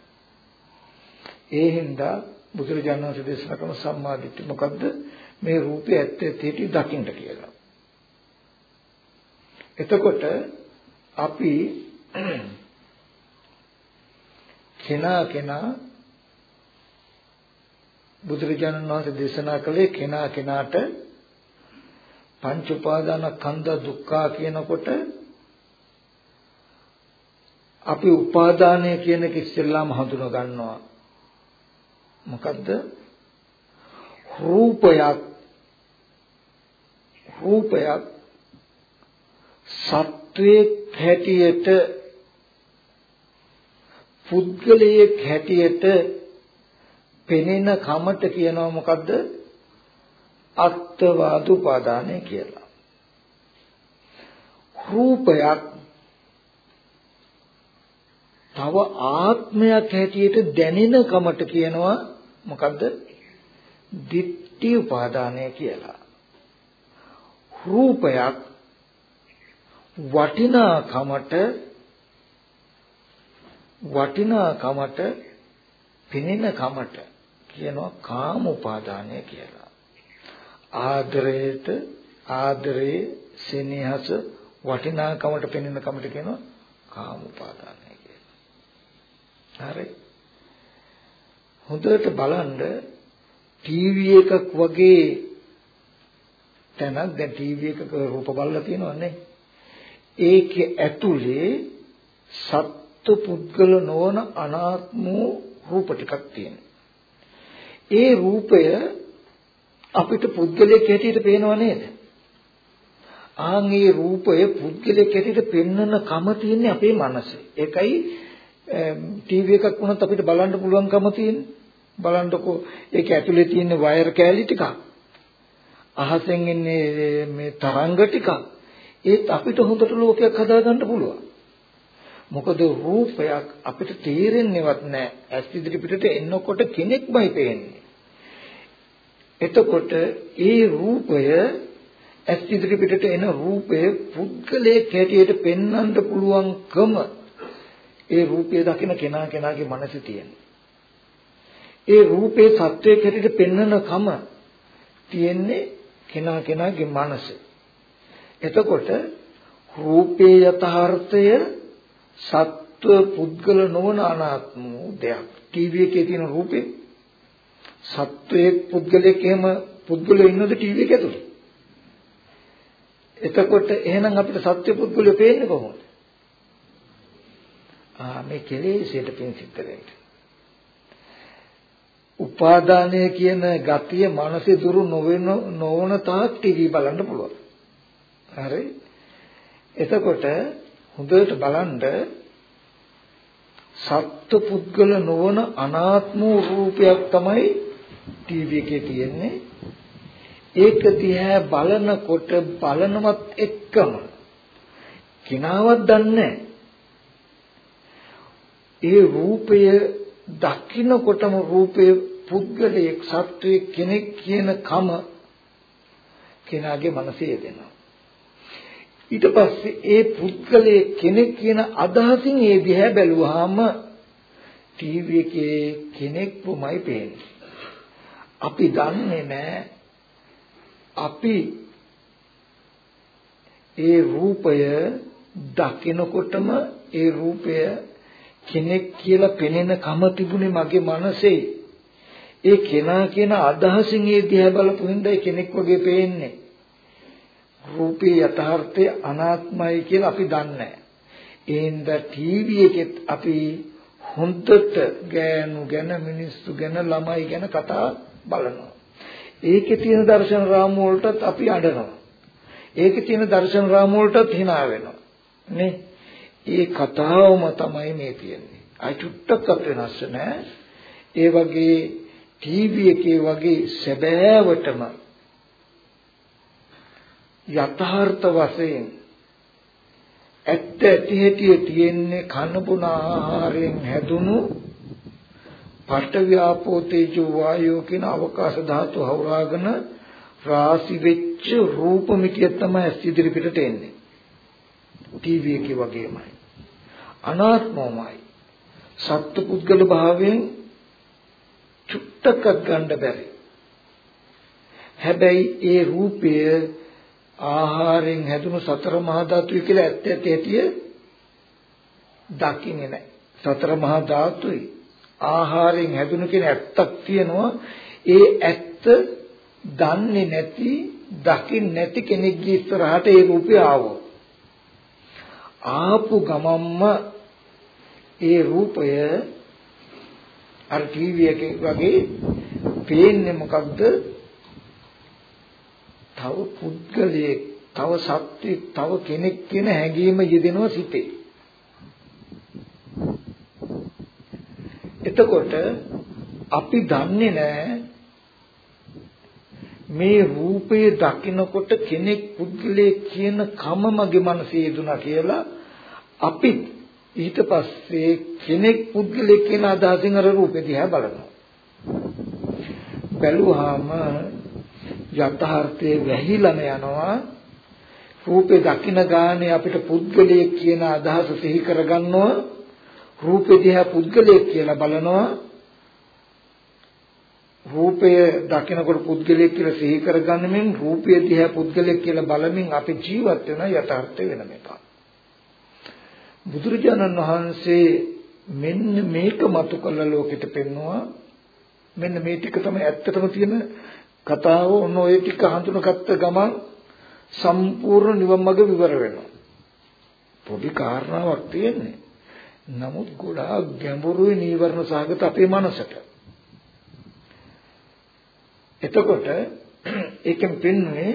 ඒ හින්දා බුදුරජාණන් වහන්සේ දේශනා කරන සම්මා දිට්ඨි මොකද්ද? මේ රූපය ඇත්ත ඇත්තටි දකින්න කියලා. එතකොට අපි කෙනා කෙනා බුදුරජාණන් වහන්සේ දේශනා කළේ කෙනා කෙනාට පංච උපාදාන කන්ද දුක්ඛ කියනකොට අපි උපාදානය කියන එක ඉස්සෙල්ලාම හඳුනා ගන්නවා මොකද්ද රූපයක් රූපයක් සත්වයේ හැටියට පුද්ගලයෙක් හැටියට පෙනෙන කමට කියනවා මොකද්ද? අත්වාද උපාදානය කියලා. රූපයක් තව ආත්මයක් හැටියට දැනෙන කමට කියනවා මොකද්ද? ditthi උපාදානය කියලා. රූපයක් වටිනාකමට වටිනාකමට පෙනෙන කමට කියනවා කාම උපාදානය කියලා. ආදරයට ආදරේ සෙනෙහස වටිනාකමට පෙනෙන කමට කියනවා කාම උපාදානය කියලා. හරි. හොඳට බලන්න ටීවී එකක් වගේ තැනක් දැන් ටීවී එකක රූප බලලා තියෙනවනේ. ඒකේ ඇතුලේ සත්ත්ව පුද්ගල නොවන අනාත්ම රූප ටිකක් තියෙනවා. ඒ රූපය අපිට පුද්ගලයෙක් හැටියට පේනව නේද? ආන් මේ රූපය පුද්ගලයෙක් හැටියට පෙන්වන කම තියෙන්නේ අපේ මනසේ. ඒකයි ටීවී එකක් වුණත් අපිට බලන්න පුළුවන්කම තියෙන්නේ. බලන්නකෝ ඒක ඇතුලේ තියෙන වයර් කෑලි ටිකක්. අහසෙන් එන්නේ මේ තරංග ටිකක්. ඒත් අපිට හොඳට ලෝකයක් හදාගන්න පුළුවන්. මොකද රූපයක් අපිට තේරෙන්නේවත් නැහැ. ඇස් ඉදිරි පිටට එනකොට කෙනෙක්මයි පේන්නේ. එතකොට ඒ රූපය ඇස් ඉදිරි පිටට එන රූපය පුද්ගලයේ කැටියට පෙන්වන්න පුළුවන්කම ඒ රූපය දකින කෙනා කෙනාගේ මනසේ තියෙනවා. ඒ රූපේ සත්වයේ කැටියට පෙන්වන කම තියෙන්නේ කෙනා කෙනාගේ මනසේ. එතකොට රූපේ යථාර්ථය සත්ව පුද්ගල නොවන අනාත්ම දෙයක්. ටීවී එකේ තියෙන රූපේ සත්වයේ පුද්ගලයෙක් එහෙම පුද්ගලයෙ ඉන්නද ටීවී එක ඇතුලේ? එතකොට එහෙනම් අපිට සත්‍ය පුද්ගලයෙ පේන්නේ කොහොමද? ආ මේ කෙලෙසයට පින් සිද්ධ වෙන්නේ. උපාදානය කියන ගතිය මනසේ දුරු නොවෙන නොවන තාක් ටීවී බලන්න පුළුවන්. හරි? එතකොට හොඳට බලන්න සත්ත්ව පුද්ගල නොවන අනාත්ම රූපයක් තමයි ටීවී එකේ තියෙන්නේ. ඒක දිහා බලනකොට බලනවත් එක්කම කිනාවක් දන්නේ ඒ රූපය දකින්නකොටම රූපය පුද්ගලයෙක් සත්වයේ කෙනෙක් කියන කම කෙනාගේ මනසේ යෙදෙනවා. ඊට පස්සේ ඒ පුද්ගලයේ කෙනෙක් කියන අදහසින් ඒ දිහා බැලුවාම ටීවී එකේ කෙනෙක්වමයි පේන්නේ. අපි දන්නේ නැහැ අපි ඒ රූපය දකිනකොටම ඒ රූපය කෙනෙක් කියලා පෙනෙන කම තිබුණේ මගේ මනසේ. ඒ කෙනා කියන අදහසින් ඒ දිහා බලපු හින්දා කෙනෙක් වගේ පේන්නේ. රූපේ යථාර්ථය අනාත්මයි කියලා අපි දන්නේ ඒඳ ටීවී එකෙත් අපි හොඳට ගෑනු ගැන මිනිස්සු ගැන ළමයි ගැන කතා බලනවා. ඒකේ තියෙන දර්ශන රාමු වලටත් අපි අඬනවා. ඒකේ තියෙන දර්ශන රාමු වලටත් hina වෙනවා. නේ? ඒ කතාවම තමයි මේ තියෙන්නේ. අයි චුට්ටක්වත් වෙනස් නැහැ. ඒ වගේ ටීවී එකේ වගේ සැබෑවටම යථාර්ථ වශයෙන් ඇත්ත ඇති හැටි තියෙන්නේ කන බොන ආහාරයෙන් හැදුණු පඨවි ආපෝ තේජෝ වායෝ කියන අවකාශ ධාතු හවුරාගෙන රාසි වෙච්ච රූප මිටිය තමයි ඉදිරි පිටට එන්නේ. ටීවී එකේ වගේමයි අනාත්මමයි සත්පුද්ගල භාවයෙන් චුට්ටක් ගන්න බැරි හැබැයි ඒ රූපය ආහාරයෙන් හැදුණු සතර මහා ධාතුයි කියලා ඇත්ත ඇති ඇතිය දකින්නේ නැහැ. සතර මහා ධාතුයි ආහාරයෙන් හැදුණු කියන ඇත්තක් තියෙනවා. ඒ ඇත්ත දන්නේ නැති, දකින්නේ නැති කෙනෙක්ගේ ඉස්සරහට ඒ රූපය ආවෝ. ආපු ගමම්ම ඒ රූපය අර ටීවී එකේ වගේ පේන්නේ මොකක්ද තව පුද්ගලයෙක්, තව සත්වෙක්, තව කෙනෙක් කියන හැඟීම යෙදෙනවා සිතේ. එතකොට අපි දන්නේ නැහැ මේ රූපේ දකිනකොට කෙනෙක් පුද්ගලයෙක් කියන කම මගේ මනසේ යෙදුනා කියලා අපි ඊට පස්සේ කෙනෙක් පුද්ගලයෙක් කියන අදහසින් අර රූපේ දිහා බලනවා. බැලුවාම යථාර්ථයේ වැහිලම යනවා. රූපේ දකින ගානේ අපිට පුද්ගලයෙක් කියන අදහස සිහි කරගන්නවා. රූපේ දිහා පුද්ගලයෙක් කියලා බලනවා. රූපය දකිනකොට පුද්ගලයෙක් කියලා සිහි කරගන්නමින් රූපය දිහා පුද්ගලයෙක් කියලා බලමින් අපි ජීවත් වෙන යථාර්ථය වෙන මේක. බුදුරජාණන් වහන්සේ මෙන්න මේක මතු කළ ලෝකෙට පෙන්නවා මෙන්න මේ ටික තමයි ඇත්තටම තියෙන කතාව ඔන්න ඔය ටික හඳුනගත්ත ගමන් සම්පූර්ණ නිවන් මඟ විවර වෙනවා. පොඩි කාරණාවක් තියෙන්නේ. නමුත් ගොඩාක් ගැඹුරුයි නීවරණ සහගත අපේ මනසට. එතකොට ඒකෙන් පෙන්වන්නේ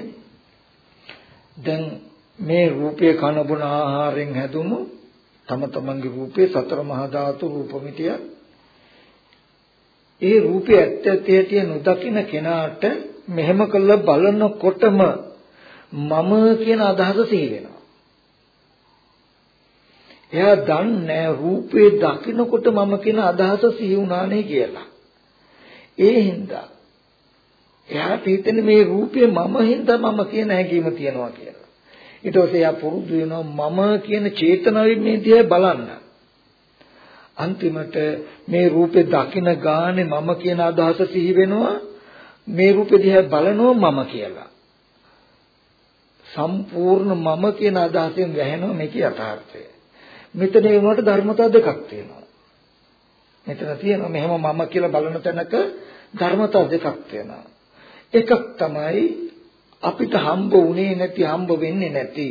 දැන් මේ රූපේ කන බොන ආහාරයෙන් හැදුණු තම තමන්ගේ රූපේ සතර මහා ධාතු රූපമിതിය ඒ රූපය ඇත්ත ඇති ඇති නොදකින කෙනාට මෙහෙම කළා බලනකොටම මම කියන අදහස සිහි වෙනවා. එයා දන්නේ රූපේ දකිනකොට මම කියන අදහස සිහි වුණානේ කියලා. ඒ හින්දා එයාට හිතෙන මේ රූපේ මම හින්දා මම කියන හැඟීම තියනවා කියලා. ඊට පස්සේ එයා පුරුදු වෙනවා මම කියන චේතනාවෙන් මේ දිහා බලන්න. අන්තිමට මේ රූපේ දකින ගානේ මම කියන අදහස සිහි වෙනවා. මේ රූපේ දිහා බලනවා මම කියලා. සම්පූර්ණ මම කියන අදහසෙන් වැහෙනවා මේකේ යථාර්ථය. මෙතන ඒ වුණාට ධර්මතා දෙකක් තියෙනවා. මෙතන තියෙනවා මෙහෙම මම කියලා බලන තැනක ධර්මතා දෙකක් තියෙනවා. එකක් තමයි අපිට හම්බ වුණේ නැති හම්බ වෙන්නේ නැති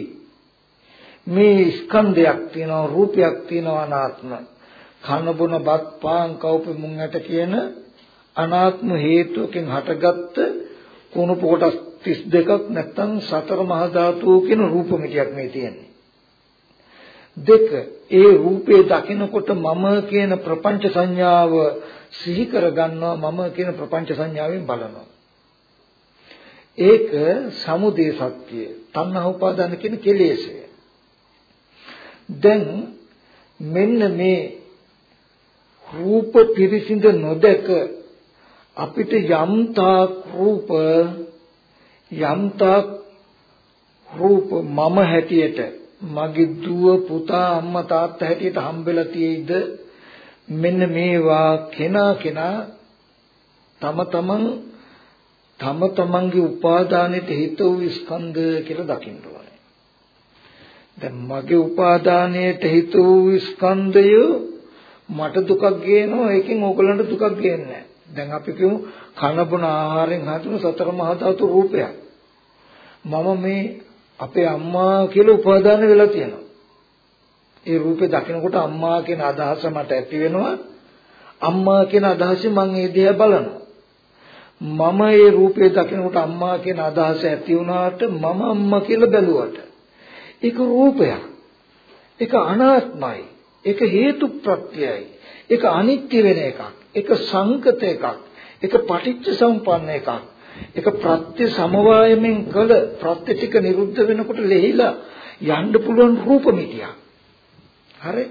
මේ ස්කන්ධයක් තියෙනවා රූපයක් තියෙනවා අනාත්ම කන බොන බත් පාන් කවුප මුං ඇට කියන අනාත්ම හේතුවකින් හටගත්ත කුණු කොටස් 32ක් නැත්නම් සතර මහා ධාතුව කියන රූපമിതിයක් මේ තියෙන්නේ. දෙක ඒ රූපේ දකිනකොට මම කියන ප්‍රපංච සංඥාව සිහි කරගන්නවා මම කියන ප්‍රපංච සංඥාවෙන් බලනවා. ඒක සමුදේ සත්‍ය තණ්හා උපාදාන කියන කෙලෙසය. දැන් මෙන්න මේ රූප පිරිසිඳ නොදක අපිට යම්තාක් රූප යම්තාක් රූප මම හැටියට මගේ දුව පුතා අම්මා තාත්තා හැටියට හම්බෙලා තියෙයිද මෙන්න මේවා කෙනා කෙනා තම තමන් තම තමන්ගේ උපාදානෙට හිත වූ ස්කන්ධ කියලා දකින්න ඕනේ. දැන් මගේ උපාදානයට හිත වූ ස්කන්ධය මට දුකක් ගේනවා ඒකෙන් ඕගලන්ට දුකක් ගේන්නේ දැන් අපි කියමු කන බොන ආහාරයෙන් හදුණු සතර මහා ධාතු රූපයක්. මම මේ අපේ අම්මා කියලා උපාදාන වෙලා තියෙනවා. ඒ රූපේ දකිනකොට අම්මා කියන අදහස මට ඇති වෙනවා. අම්මා කියන අදහසෙන් මම ඒ දිහා බලනවා. මම ඒ රූපේ දකිනකොට අම්මා කියන අදහස ඇති වුණාට මම අම්මා කියලා බැලුවට ඒක රූපයක්. ඒක අනාත්මයි. ඒක හේතු ප්‍රත්‍යයයි. ඒක අනිත්‍ය වෙන එකක්. ඒක සංකත එකක්. ඒක පටිච්ච සම්පන්න එකක්. ඒක ප්‍රත්‍ය සමவாயයෙන් කළ ප්‍රත්‍ය ටික නිරුද්ධ වෙනකොට ලෙහිලා යන්න පුළුවන් රූප මිටියක්. හරි?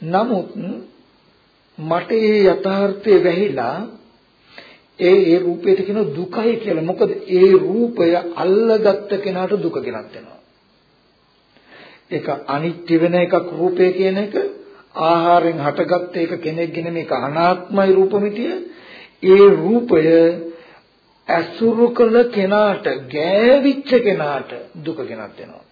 නමුත් මට ඒ යථාර්ථය වැහිලා ඒ ඒ රූපයට කියන දුකයි කියලා. මොකද ඒ රූපය අල්ලගත්ත කෙනාට දුක ගෙනත් වෙනවා. ඒක අනිත්‍ය වෙන එකක් රූපය කියන එක ආහාරයෙන් හටගත්ත එක කෙනෙක්ගෙන මේක අනාත්මයි රූපമിതിය. ඒ රූපය ඇසුරු කළ කෙනාට ගෑවිච්ච කෙනාට දුක ගෙනත් වෙනවා.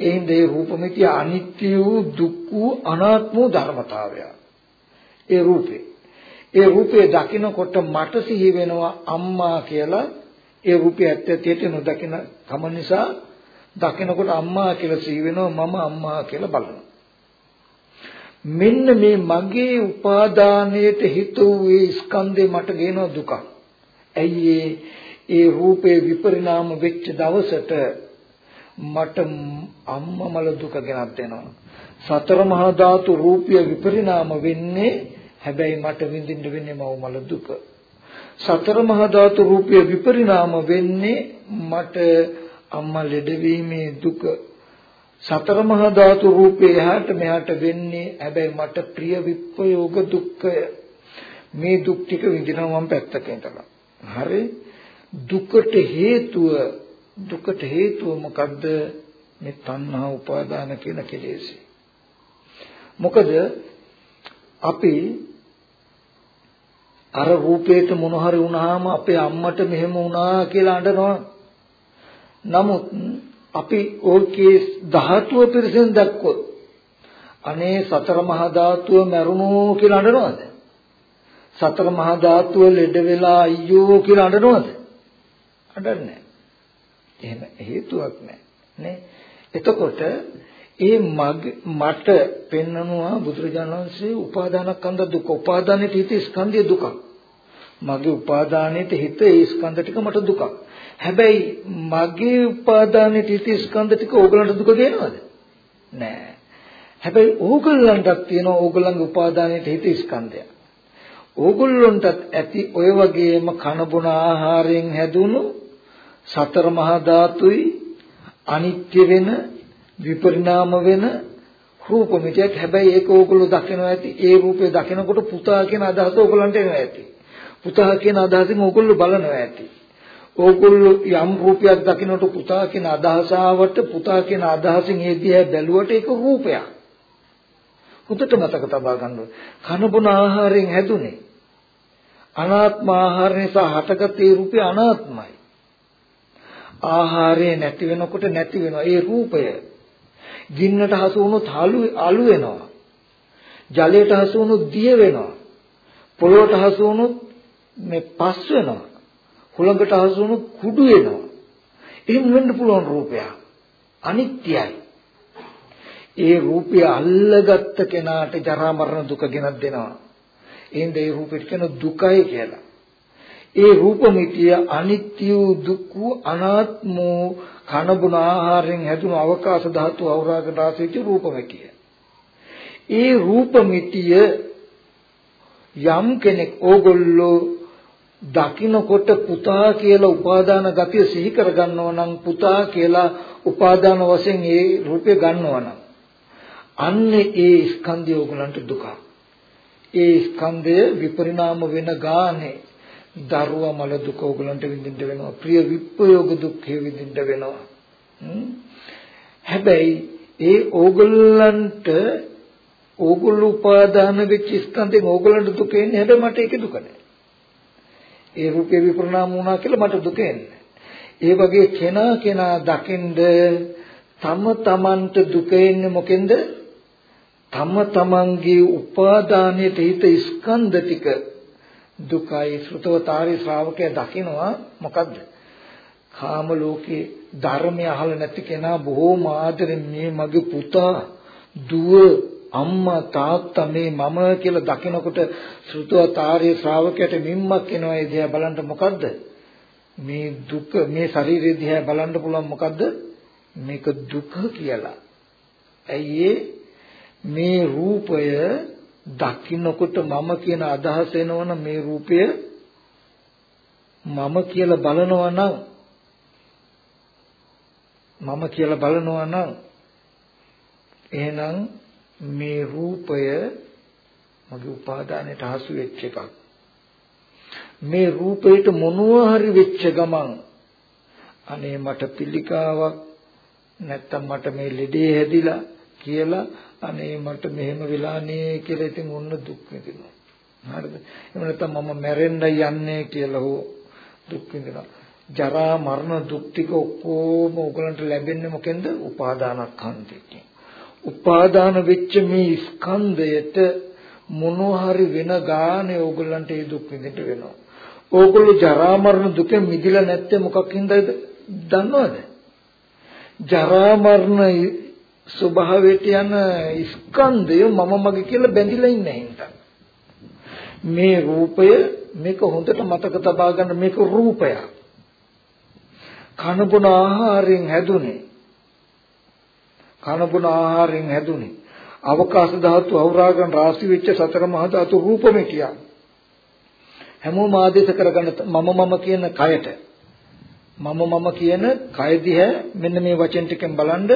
එහෙනම් මේ රූපമിതി අනිත්‍ය වූ දුක් වූ අනාත්ම වූ ධර්මතාවය. ඒ රූපේ ඒ රූපේ දකිනකොට මට සිහි වෙනවා අම්මා කියලා ඒ රූපය ඇත්ත ඇත්තට නොදකින කම නිසා දකිනකොට අම්මා කියලා සිහි වෙනවා මම අම්මා කියලා බලනවා මෙන්න මේ මගේ උපාදානයට හිත වූ ස්කන්ධේ මට ගේන දුක. ඇයි ඒ රූපේ විපරිණාම වෙච්ච දවසට මට අම්මමල දුක ගෙනත් දෙනවා. සතර මහා ධාතු රූපය විපරිණාම වෙන්නේ හැබැයි මට විඳින්න වෙන්නේ මව්මල දුක. සතර මහා ධාතු රූපය විපරිණාම වෙන්නේ මට අම්මා ලෙඩවීමේ දුක. සතර මහා ධාතු රූපේ එහාට මෙහාට වෙන්නේ හැබැයි මට ප්‍රිය විප්‍රයෝග දුක්ඛය. මේ දුක් ටික විඳිනවා මම පැත්තක ඉඳලා. හරි? දුකට හේතුව දුකට හේතුව මොකද්ද? මේ තණ්හා උපාදාන කියන කෙලෙසි. මොකද අපි අර රූපේට මොන හරි වුණාම අපේ අම්මට මෙහෙම වුණා කියලා අඬනවා. නමුත් අපි ඕකේ ධාතුව පිරිසෙන් දැක්කොත් අනේ සතර මහා ධාතුව මැරුණෝ කියලා අඬනවද? සතර මහා ධාතුව ලෙඩ වෙලා අයියෝ කියලා අඬනවද? අඬන්නේ එහෙම හේතුවක් නැහැ නේ. එතකොට ඒ මට පෙන්නනවා බුදුරජාණන් වහන්සේ උපාදානස්කන්ධ දුක උපාදානෙට හිත ස්කන්ධය දුක මගේ උපාදානෙට හිත ඒ ස්කන්ධ ටික මට දුකක්. හැබැයි මගේ උපාදානෙට හිත ස්කන්ධ ටික ඕගලන්ට දුක දෙනවද? නෑ. හැබැයි ඕගලන්ටත් තියෙනවා ඕගලන්ගේ උපාදානෙට හිත ස්කන්ධය ඕගොල්ලොන්ටත් ඇති ඔය වගේම කන බොන ආහාරයෙන් හැදුණු සතර මහා ධාතුයි අනිත්‍ය වෙන විපරිණාම වෙන රූප මිත්‍යක්. හැබැයි ඒක ඕගොල්ලෝ දකිනවා ඇති. ඒ රූපේ දකිනකොට පුතා කියන අදහස ඕගොල්ලන්ට එනවා ඇති. පුතා කියන අදහසින් ඕගොල්ලෝ බලනවා ඇති. ඕගොල්ලෝ යම් රූපයක් දකිනකොට පුතා කියන අදහස ආවට පුතා කියන අදහසින් ඒ දිහා බැලුවට ඒක රූපයක්. හොඳට මතක තබා ගන්න ඕනේ. කන බොන ආහාරයෙන් හැදුනේ. අනාත්ම ආහාර නිසා හටගත් ඒ රූපය අනාත්මයි. ආහාරය නැති වෙනකොට නැති වෙනවා. ඒ රූපය ගින්නට හසු වුණොත් අලු අලු වෙනවා. ජලයට හසු වුණොත් දිය වෙනවා. පොළොවට හසු වුණොත් මේ පස් වෙනවා. හුළඟට හසු වුණොත් කුඩු වෙනවා. එහෙම වෙන්න පුළුවන් රූපයක්. අනිත්‍යයි. ඒ රූපය අල්ලගත්ත කෙනාට ජරා මරණ දුක ගෙනත් දෙනවා. එහෙනම් ඒ රූපෙට කියන දුකයි කියලා. ඒ රූපമിതിය අනිත්‍ය දුක්ඛ අනාත්මෝ කනබුන ආහාරයෙන් හැදුණු අවකාශ ධාතු අවරාග රාසිත රූපമിതിය. ඒ රූපമിതിය යම් කෙනෙක් ඕගොල්ලෝ දකින්නකොට පුතා කියලා උපාදාන ගතිය සිහි කරගන්නව නම් පුතා කියලා උපාදාන වශයෙන් ඒ රූපය ගන්නව නම් අන්න ඒ ස්කන්ධය ඕගලන්ට දුකක්. ඒ ස්කන්ධය විපරිණාම වෙන ගානේ දරුවා මල දුක ඕගලන්ට විඳින්න වෙනවා. ප්‍රිය විප්‍රයෝග දුක්ඛය විඳින්න වෙනවා. හැබැයි ඒ ඕගලන්ට ඕගොල්ලෝ උපාදාන වෙච්ච ස්කන්ධෙන් ඕගලන්ට දුක එන්නේ හැබැයි මට ඒක දුක නෑ. ඒ රූපේ විපරණාම වුණා කියලා මට දුක එන්නේ. ඒ වගේ කෙනා කෙනා දකින්ද තම තමන්ට දුක එන්නේ මොකෙන්ද? තම තමන්ගේ උපාදානයේ හිත ස්කන්ධ ටික දුකයි ශ්‍රුතවතාරි ශ්‍රාවකයා දකිනවා මොකද්ද? කාම ලෝකේ ධර්මය අහලා නැති කෙනා බොහෝම ආදරෙන් මේ මගේ පුතා දුව අම්මා තාත්තා මේ මම කියලා දකිනකොට ශ්‍රුතවතාරි ශ්‍රාවකයාට මිම්මක් එනවා ඒ දිහා බලන්න මොකද්ද? මේ දුක මේ ශරීරය දිහා බලන්න පුළුවන් මොකද්ද? මේක දුක කියලා. ඇයි මේ රූපය දකින්නකොට මම කියන අදහස එනවනම් මේ රූපය මම කියලා බලනවා නම් මම කියලා බලනවා නම් එහෙනම් මේ රූපය මගේ උපාදානයට හසු වෙච්ච එකක්. මේ රූපයට මොනවා හරි වෙච්ච ගමන් අනේ මට පිළිකාවක් නැත්තම් මට මේ ලෙඩේ හැදිලා කියලා අනේ මට මෙහෙම වෙලානේ කියලා ඉතින් ඔන්න දුක් විඳිනවා. හරිද? එහෙම නැත්නම් මම මැරෙන්න යන්නේ කියලා හෝ දුක් විඳිනවා. ජරා මරණ දුක් ටික ඔක්කොම උගලන්ට ලැබෙන්නේ මොකෙන්ද? උපාදානස්කන්ධයෙන්. උපාදාන වෙච්ච මේ ස්කන්ධයට මොනෝhari වෙන ගානේ ඕගොල්ලන්ට ඒ දුක් විඳින්න වෙනවා. ඕගොල්ලෝ ජරා මරණ දුකෙන් මිදිලා නැත්තේ මොකක් හින්දාද? දන්නවද? ජරා මරණ ස්වභාවයට යන ස්කන්ධය මම මගේ කියලා බැඳිලා ඉන්නේ හින්දා. මේ රූපය මේක හොඳට මතක තබා ගන්න මේක රූපයක්. කනබුන ආහාරයෙන් හැදුනේ. කනබුන ආහාරයෙන් හැදුනේ. අවකාශ ධාතු අවරාගන් රාශි වෙච්ච සතර මහා ධාතු රූපමේ කියන්නේ. හැමෝම ආදේශ කරගන්න මම මම කියන කයට මම මම කියන කය දිහා මෙන්න මේ වචන ටිකෙන් බලන්න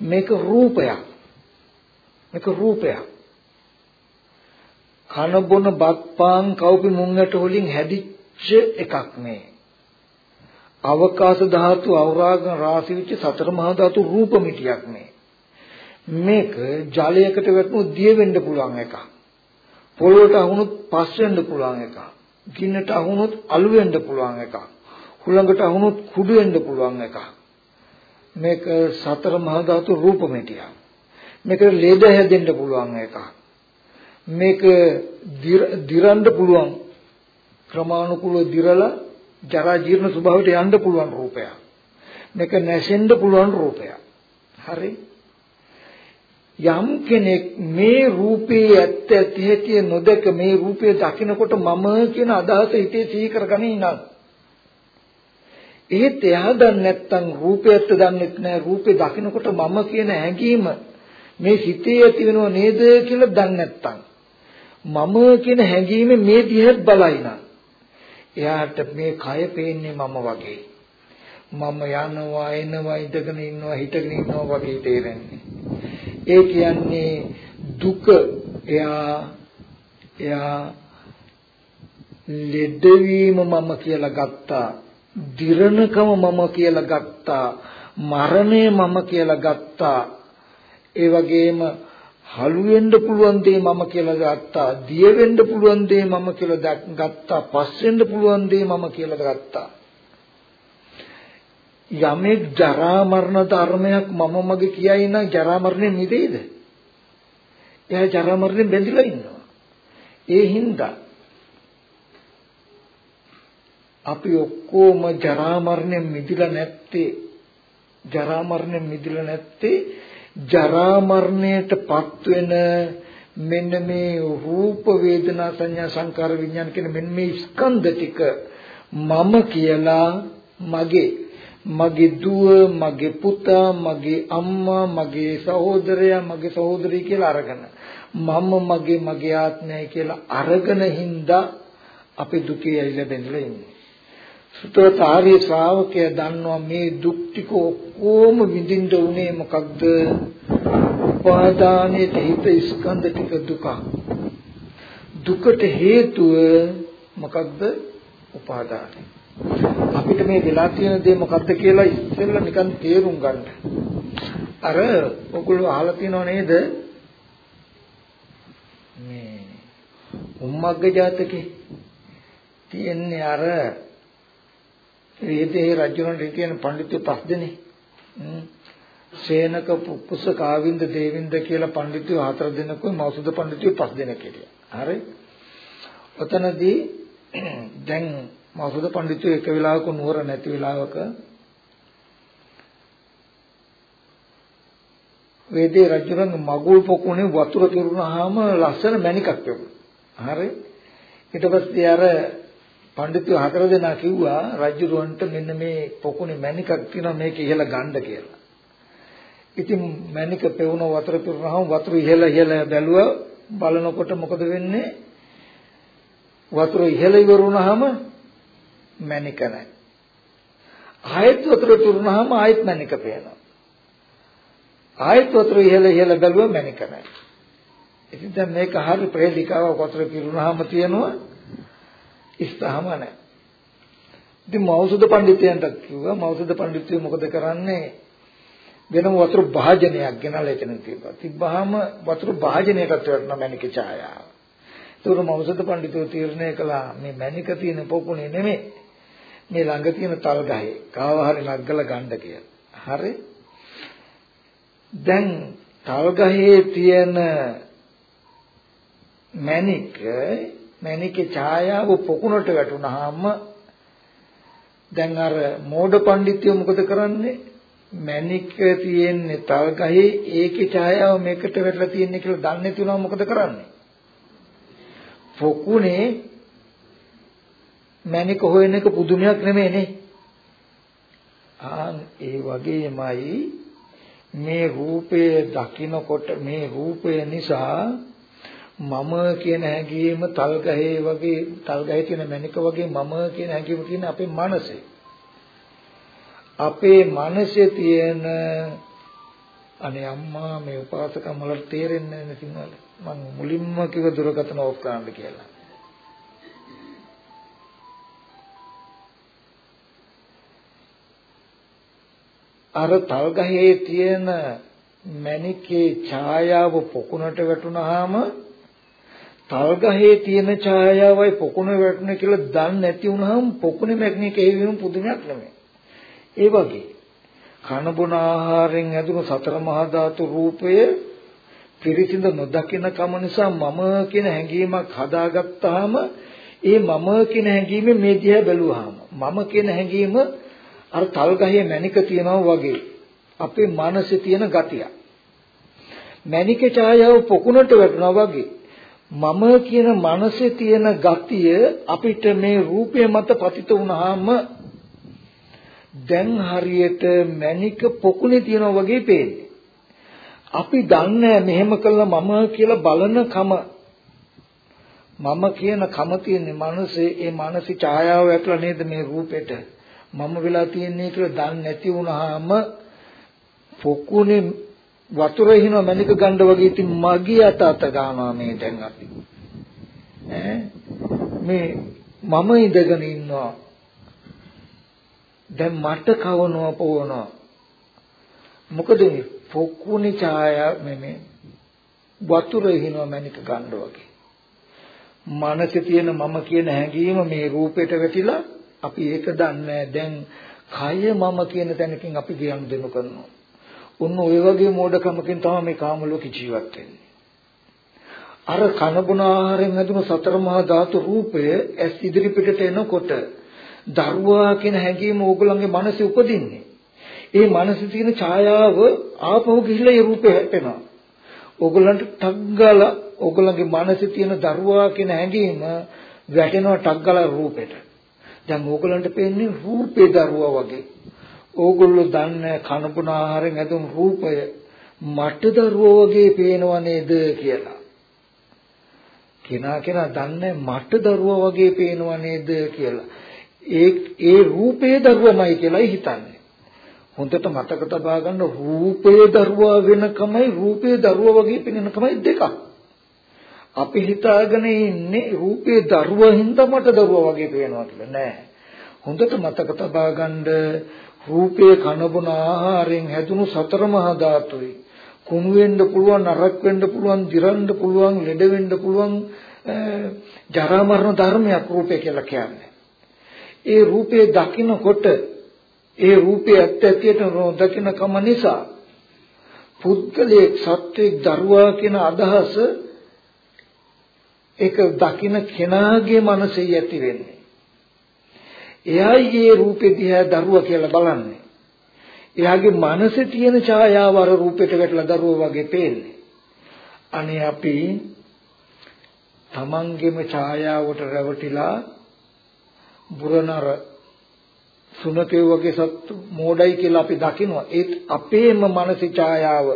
මේක රූපයක්. මේක රූපයක්. කන බොන බත් පාන් කව්පි මුංගට වලින් හැදිච්ච එකක් මේ. අවකාශ ධාතු අවරාගන රාශි වෙච්ච සතර මහා ධාතු රූප මිටියක් මේ. මේක ජලයකට වැටුණු දිය වෙන්න පුළුවන් එකක්. පොළොවට අහුනොත් පස් වෙන්න පුළුවන් එකක්. ගින්නට අහුනොත් අළු වෙන්න පුළුවන් එකක්. හුළඟට අහුනොත් කුඩු වෙන්න පුළුවන් එකක්. මේක සතර මහා ධාතු රූපමෙටිය. මේක ලෙඩ හැදෙන්න පුළුවන් එකක්. මේක දිරන්න පුළුවන් ක්‍රමානුකූලව දිරලා ජරා ජීර්ණ ස්වභාවයට යන්න පුළුවන් රූපයක්. මේක නැසෙන්න පුළුවන් රූපයක්. හරි? යම් කෙනෙක් මේ රූපේ ඇත්ත ඇති හැටි නොදක මේ රූපය දකිනකොට මම කියන අදහස හිතේ සිහි කරගන්නේ නම් ඒත් එයා දන්නේ නැත්නම් රූපයත් දන්නේ නැහැ රූපේ දකිනකොට මම කියන හැඟීම මේ සිතේ ඇති වෙනව නේද කියලා දන්නේ නැත්නම් මම කියන හැඟීම මේ දිහත් බලයි නම් එයාට මේ කය පේන්නේ මම වගේ. මම යනවා එනවා ඉඳගෙන ඉන්නවා හිටගෙන ඉන්නවා වගේ තේරෙන්නේ. ඒ කියන්නේ දුක එයා එයා ලෙඩවීම මම කියලා ගත්තා. දිරණකම මම කියලා ගත්තා මරණය මම කියලා ගත්තා. ඒ වගේම හලු වෙන්න පුළුවන් දේ මම කියලා ගත්තා දිය වෙන්න පුළුවන් දේ මම කියලා ගත්තා පස් වෙන්න පුළුවන් දේ මම කියලා ගත්තා. යමෙක් ජරා මරණ ධර්මයක් මම මගේ කියයි නම් ජරා මරණය නිදෙයිද එයා ජරා මරණයෙන් බැඳිලා ඉන්නවා. ඒ හින්දා අපි ඔක්කොම ජරා මරණයෙන් මිදිලා නැත්තේ. ජරා මරණයෙන් මිදිලා නැත්තේ ජරා මරණයටපත් වෙන මෙන්න මේ රූප වේදනා සංඥා සංකාර විඥාන කියන මෙන්න මේ ස්කන්ධ ටික මම කියලා මගේ. මගේ දුව මගේ පුතා මගේ අම්මා මගේ සහෝදරයා මගේ සහෝදරිය කියලා අරගෙන. මම මගේ මගේ ආත්මයයි කියලා අරගෙන හින්දා අපි දුකේ ඇවිල්ලා බැඳලා ඉන්නේ. සුතවත් ආර්ය ශ්‍රාවකය දන්නවා මේ දුක් ටික ඔක්කොම විඳින්න උනේ මොකක්ද? උපාදානයේ හිත ස්කන්ධ ටික දුක. දුකට හේතුව මොකක්ද? උපාදානයි. අපිට මේ වෙලා තියෙන දේ මොකක්ද කියලා ඉස්සෙල්ලා නිකන් තේරුම් ගන්න. අර ඔගොල්ලෝ අහලා තියෙනව නේද? මේ උම්මග්ග ජාතකේ තියෙන්නේ අර වේදේ රජුණන් හිටියන පඬිතු පස් දෙනේ. සේනක පුප්පුස කාවින්ද දේවින්ද කියලා පඬිතු හතර දෙනෙකුයි මෞසුද පඬිතු පස් දෙනෙක් හිටියා. හරි. ඔතනදී දැන් මෞසුද පඬිතු එක වෙලාවක නුවර නැති වෙලාවක වේදේ රජුණන් මගුල් පොකුණේ වතුර පිරුණාම ලස්සන මණිකක් ලැබුණා. හරි. ඊට පස්සේ අර පඬිතු හතර දෙනා කිව්වා රජුරවන්ට මෙන්න මේ පොකුණේ මණිකක් තියෙනවා මේක ඉහළ ගන්න කියලා. ඉතින් මණික පෙවුන වතුර පිරුණාම වතුර ඉහළ ඉහළ බැලුවා බලනකොට මොකද වෙන්නේ? වතුර ඉහළ ඉවර වුණාම මණික නැහැ. ආයෙත් වතුර පිරුණාම ආයෙත් මණික පේනවා. ආයෙත් වතුර ඉහළ ඉහළ බැලුවා මණික නැහැ. ඉතින් දැන් මේක හරි ප්‍රේලිකාවක් වතුර පිරුණාම තියෙනවා ඉස්සහම නැහැ. ඉතින් මෞසුද පඬිතුයන්ට කිව්වා මෞසුද පඬිතුය මොකද කරන්නේ? වෙනම වතුර භාජනයක් ගෙනල්ලා එතන තිබ්බා. තිබ්බහම වතුර භාජනයකට වටන මණික ඡායාව. ඒතර මෞසුද පඬිතුය තීරණය කළා මේ මණික තියෙන පොකුණේ නෙමෙයි. මේ ළඟ තියෙන තල් ගහේ කාව හරි නග්ගලා ගන්න කියලා. හරි? දැන් තල් ගහේ තියෙන මණික මැණිකේ ඡායාව පොකුණට වැටුනහම දැන් අර මෝඩ පඬිතුය මොකද කරන්නේ? මැණික තියෙන්නේ තල් ගහේ ඒකේ ඡායාව මේකට වැටලා තියෙන්නේ කියලා දන්නේ නැති වුණාම මොකද කරන්නේ? පොකුණේ මැණික හොයන එක පුදුමයක් නෙමෙයිනේ ආන් ඒ වගේමයි මේ රූපය දකිනකොට මේ රූපය නිසා මම කියන හැඟීම තල් ගහේ වගේ තල් ගහේ තියෙන මණික වගේ මම කියන හැඟීම තියෙන අපේ මනසේ. අපේ මනසේ තියෙන අනේ අම්මා මේ උපාසකම් වලට තේරෙන්නේ නැහැ සිංහල. මම මුලින්ම කිව්ව දුරකථන ඕෆ් කරන්න කියලා. අර තල් ගහේ තියෙන මණිකේ ඡායාව පොකුණට වැටුනහම තල් ගහේ තියෙන ඡායාවයි පොකුණ වැටුණ කියලා දන්නේ නැති වුනහම පොකුණේ මැග්නික හේවීම පුදුමයක් නෙමෙයි. ඒ වගේ කන බොන ආහාරයෙන් ඇතුළු සතර මහා ධාතු රූපය පිරිසිඳ නොදකින කම නිසා මම කියන හැඟීමක් හදාගත්තාම ඒ මම කියන හැඟීමෙන් මේ දිහා බැලුවාම මම කියන හැඟීම අර තල් ගහේ මැණික තියනවා වගේ අපේ මනසේ තියෙන ගතිය. මැණික ඡායාව පොකුණට වැටුණා වගේ මම කියන මනසේ තියෙන ගතිය අපිට මේ රූපය මත පතිත වුණාම දැන් හරියට මණික පොකුණේ තියනවා වගේ පේන්නේ. අපි දන්නේ මෙහෙම කළා මම කියලා බලන කම මම කියන කම තියෙන්නේ මනසේ ඒ මානසික ඡායාව ඇතුළ නේද මේ රූපෙට මම වෙලා තියන්නේ කියලා දන්නේ නැති වුණාම පොකුණේ වතුර හින මැනික ගන්න වගේ ඉතින් මගේ අත අත ගන්නවා මේ දැන් අපි. ඈ? මේ මම ඉඳගෙන ඉන්නවා. දැන් මට කවනවා පොවනවා. මොකද මේ පොකුණේ ඡායා මේ වතුර හිනවා මැනික ගන්න වගේ. මනසේ තියෙන මම කියන හැඟීම මේ රූපයට වැටිලා අපි ඒක දන්නේ දැන් කය මම කියන තැනකින් අපි ගියන් දෙනු කරනවා. උන්න ওই වගේ මෝඩකමකින් තමයි මේ කාම ලෝකේ ජීවත් වෙන්නේ. අර කන බොන ආහාරයෙන් හැදුණු සතර මහා ධාතු රූපය ඇස් ඉදිරි පිටට එනකොට දරුවා කියන හැඟීම ඕගොල්ලන්ගේ මනසේ උපදින්නේ. ඒ මනසේ තියෙන ඡායාව ආපහු ගිහිල්ලා ඒ රූපේ හැපෙනවා. ඕගොල්ලන්ට ටග්ගල ඕගොල්ලන්ගේ මනසේ තියෙන දරුවා කියන හැඟීම වැටෙනවා ටග්ගල රූපෙට. දැන් ඕගොල්ලන්ට පේන්නේ රූපේ දරුවා වගේ. ඕගොල්ලෝ දන්නේ කනබුන ආහාරයෙන් ඇතුම් රූපය මට දරුවා වගේ පේනව නේද කියලා. කෙනා කෙනා දන්නේ මට දරුවා වගේ පේනව නේද කියලා. ඒ ඒ රූපේ දරුවමයි කියලායි හිතන්නේ. හොඳට මතක තබා ගන්න රූපේ දරුවා වෙනකමයි රූපේ දරුවා වගේ පෙනෙනකමයි දෙකක්. අපි හිතාගෙන ඉන්නේ රූපේ දරුවා හින්දා මට දරුවා වගේ පේනවා කියලා නෑ. හොඳට මතක තබා ගන්න රූපේ කනබුන ආහාරයෙන් හැදුණු සතර මහා ධාතුයි. කුණු වෙන්න පුළුවන්, නරක වෙන්න පුළුවන්, දිරන්න පුළුවන්, ලෙඩ වෙන්න පුළුවන් ජරා මරණ ධර්මයක් රූපේ කියලා කියන්නේ. ඒ රූපේ දකිනකොට ඒ රූපේ ඇත්ත ඇතියට නොදකින කම නිසා පුද්ගලයේ සත්වයේ දරුවා කියන අදහස ඒක දකින කෙනාගේ මනසේ ඇති වෙන්නේ. එයායි ඒ රූපේ දිහා දරුවා කියලා බලන්නේ. එයාගේ මනසේ තියෙන ඡායාව අර රූපෙට වැටලා දරුවා වගේ පේන්නේ. අනේ අපි තමන්ගේම ඡායාවට රැවටිලා බුරනර සුනකේ වගේ සත්තු මෝඩයි කියලා අපි දකිනවා ඒත් අපේම මානසික ඡායාව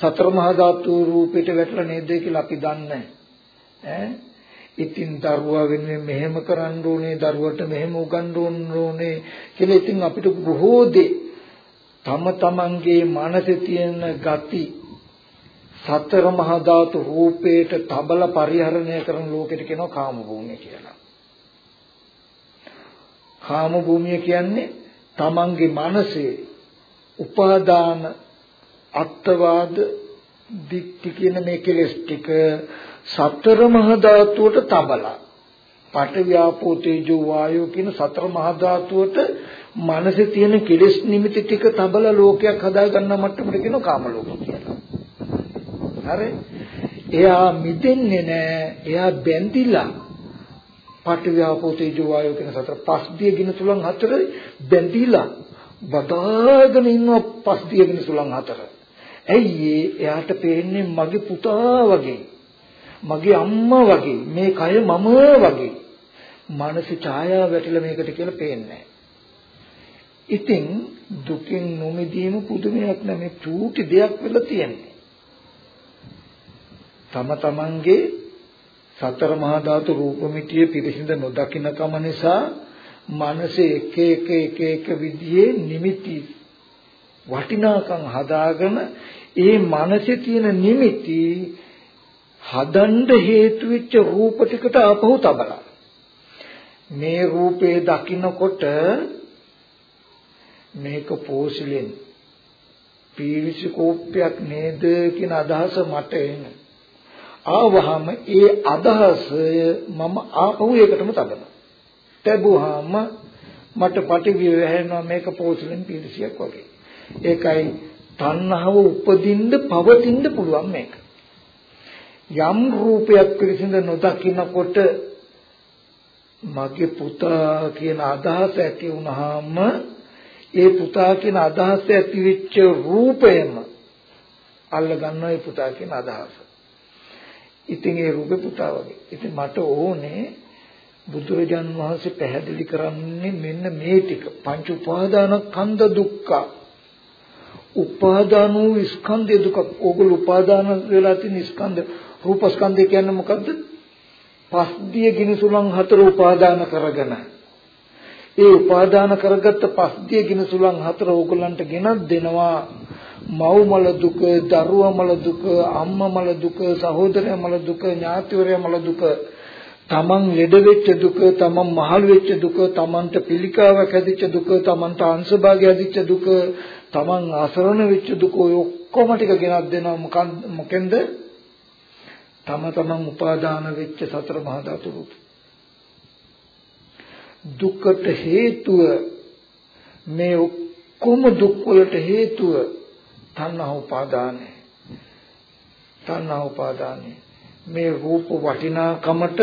සතර මහා ධාතු රූපයට වැටලා නේද කියලා අපි දන්නේ ඈ ඉතින් දරුවා වෙනුවෙන් මෙහෙම කරන්න ඕනේ දරුවට මෙහෙම උගන්වන්න ඕනේ කියලා ඉතින් අපිට බොහෝ දේ තම තමන්ගේ මනසේ තියෙන ගති සතර මහා ධාතු රූපේට තබල පරිහරණය කරන ලෝකෙට කියනවා කාම භූමිය කියලා. කාම භූමිය කියන්නේ තමන්ගේ මනසේ උපාදාන අත්වාද දික්ටි කියන මේ කෙලස් ටික සතර මහා ධාතුවට තබලා පඨව්‍යාපෝ තේජෝ වායෝ කියන සතර මහා ධාතුවට මනසේ තියෙන කෙලස් නිමිති ටික තබලා ලෝකයක් හදා ගන්න මට්ටමට කියනවා කාම ලෝක කියලා. හරි? එයා මිදෙන්නේ නැහැ. එයා බැඳිලා පඨව්‍යාපෝ තේජෝ වායෝ කියන සතර පස් දිය ගින තුලන් හතර බැඳිලා බදාගෙන ඉන්න පස් දිය ගින තුලන් හතර. ඇයි එයාට පේන්නේ මගේ පුතා වගේ. මගේ අම්මා වගේ. මේ කය මම වගේ. මානසික ඡායාව වැටිලා මේකට කියලා පේන්නේ ඉතින් දුකින් නොමිදීම පුදුමයක් නෙමෙයි චූටි දෙයක් වෙලා තියෙන්නේ. තම තමන්ගේ සතර මහා ධාතු රූපമിതിය පිරිසිඳ නොදකින්න කම නිසා මනසේ එක එක එක එක විදිහේ නිමිති වටිනාකම් හදාගෙන ඒ මනසේ තියෙන නිමිති හදන්න හේතු වෙච්ච රූප ටිකට ආපහු තබලා මේ රූපේ දකින්නකොට මේක පෝසිලෙන් පීරිසි කෝප්පයක් නේද කියන අදහස මට එන්නේ ආවහම ඒ අදහසය මම ආපහු ඒකටම තබනවා. තැබුවාම මට පටිවිය වැහෙනවා මේක පෝසලෙන් පිරිසියක් වගේ. ඒකයි තණ්හාව උපදින්න පවතින්න පුළුවන් මේක. යම් රූපයක් පිරිසිඳ නොදකින්නකොට මගේ පුතා කියන අදහස ඇති වුනහම ඒ පුතා කියන අදහස ඇති වෙච්ච රූපයම අල්ල ගන්නවා ඒ පුතා කියන අදහස. ඉතින් ඒ රූපේ පුතා වගේ. ඉතින් මට ඕනේ බුදුරජාන් වහන්සේ පැහැදිලි කරන්නේ මෙන්න මේ ටික. පංච උපාදාන කන්ද දුක්ඛ. උපාදාන වූ ස්කන්ධය දුක. ඕගොල්ලෝ උපාදාන වෙලා තියෙන ස්කන්ධ රූපස්කන්ධය කියන්නේ මොකද්ද? පස්දිය ගිනිසුලන් හතර උපාදාන කරගෙන. ඒ උපාදාන කරගත්ත පස්දිය ගිනිසුලන් හතර ඕගොල්ලන්ට ගෙනත් දෙනවා මව් මල දුක, දරුවා මල දුක, අම්මා මල දුක, සහෝදරයා මල දුක, ඥාතිවරයා මල දුක, තමන් ලෙඩ වෙච්ච දුක, තමන් මහලු වෙච්ච දුක, තමන්ට පිළිකාවක් හැදිච්ච දුක, තමන්ට අංශභාගය හැදිච්ච දුක, තමන් අසරණ වෙච්ච දුක ඔය ඔක්කොම ටික ගෙනත් දෙනවා මොකෙන්ද? තම තමන් උපාදාන වෙච්ච සතර මහා ධාතු රූප. දුකට හේතුව මේ ඔක්කොම දුක් වලට හේතුව තණ්හා උපාදානයි. තණ්හා උපාදානයි. මේ රූප වටිනාකමට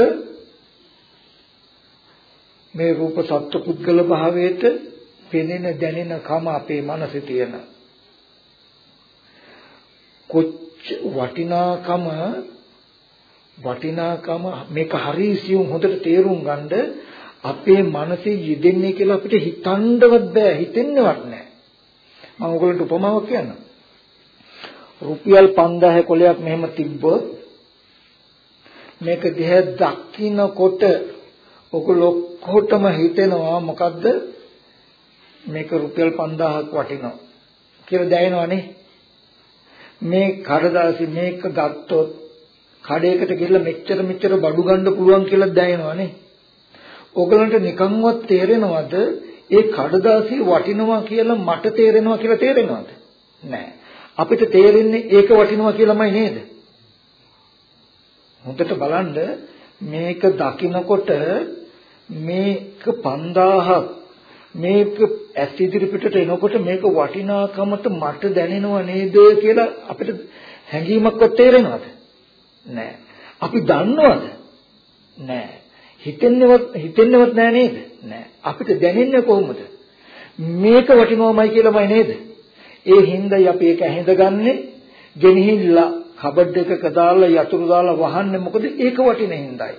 මේ රූප සත්ව පුද්ගල භාවයට පෙනෙන දැනෙන කම අපේ මනසේ තියෙන කොච්චර වටිනාකම වටිනාකම මේක හරිසියුම් හොඳට තේරුම් ගන්න අපේ මනසේ යෙදෙන්නේ කියලා අපිට හිතන්නවත් බෑ හිතෙන්නවත් නෑ. මම ඔයගොල්ලන්ට උපමාවක් කියන්නම්. රුපියල් 5000 කොලයක් මෙහෙම තිබ්බොත් මේක දිහා දකින්නකොට ඔගොල්ලෝ ඔක්කොටම හිතෙනවා මොකද්ද? මේක රුපියල් 5000ක් වටිනවා කියලා දැනෙනවනේ. මේ කඩදාසි මේක ගත්තොත් කඩේකට ගිහලා මෙච්චර මෙච්චර බඩු ගන්න පුළුවන් කියලා දැනෙනවනේ ඔයගලන්ට නිකන්වත් තේරෙනවද ඒ කඩදාසිය වටිනවා කියලා මට තේරෙනවා කියලා තේරෙනවද? නෑ. අපිට තේරෙන්නේ ඒක වටිනවා කියලාමයි නේද? හොඳට බලන්න මේක දකිනකොට මේක 5000ක් මේක ඇස් ඉදිරි පිටට එනකොට මේක වටිනාකමට මට දැනෙනව නේද කියලා අපිට හැඟීමක්වත් තේරෙනවද? නෑ. අපි දන්නවද? නෑ. හිතෙන්නවත් හිතෙන්නවත් නෑ නේද? නෑ. අපිට දැනෙන්නේ කොහොමද? මේක වටිනවමයි කියලාමයි නේද? ඒ හින්දායි අපි ඒක ඇහිඳගන්නේ ගෙනහිල්ලා කබඩ් එකක දාලා යතුරු දාලා වහන්නේ මොකද? ඒක වටින හින්දායි.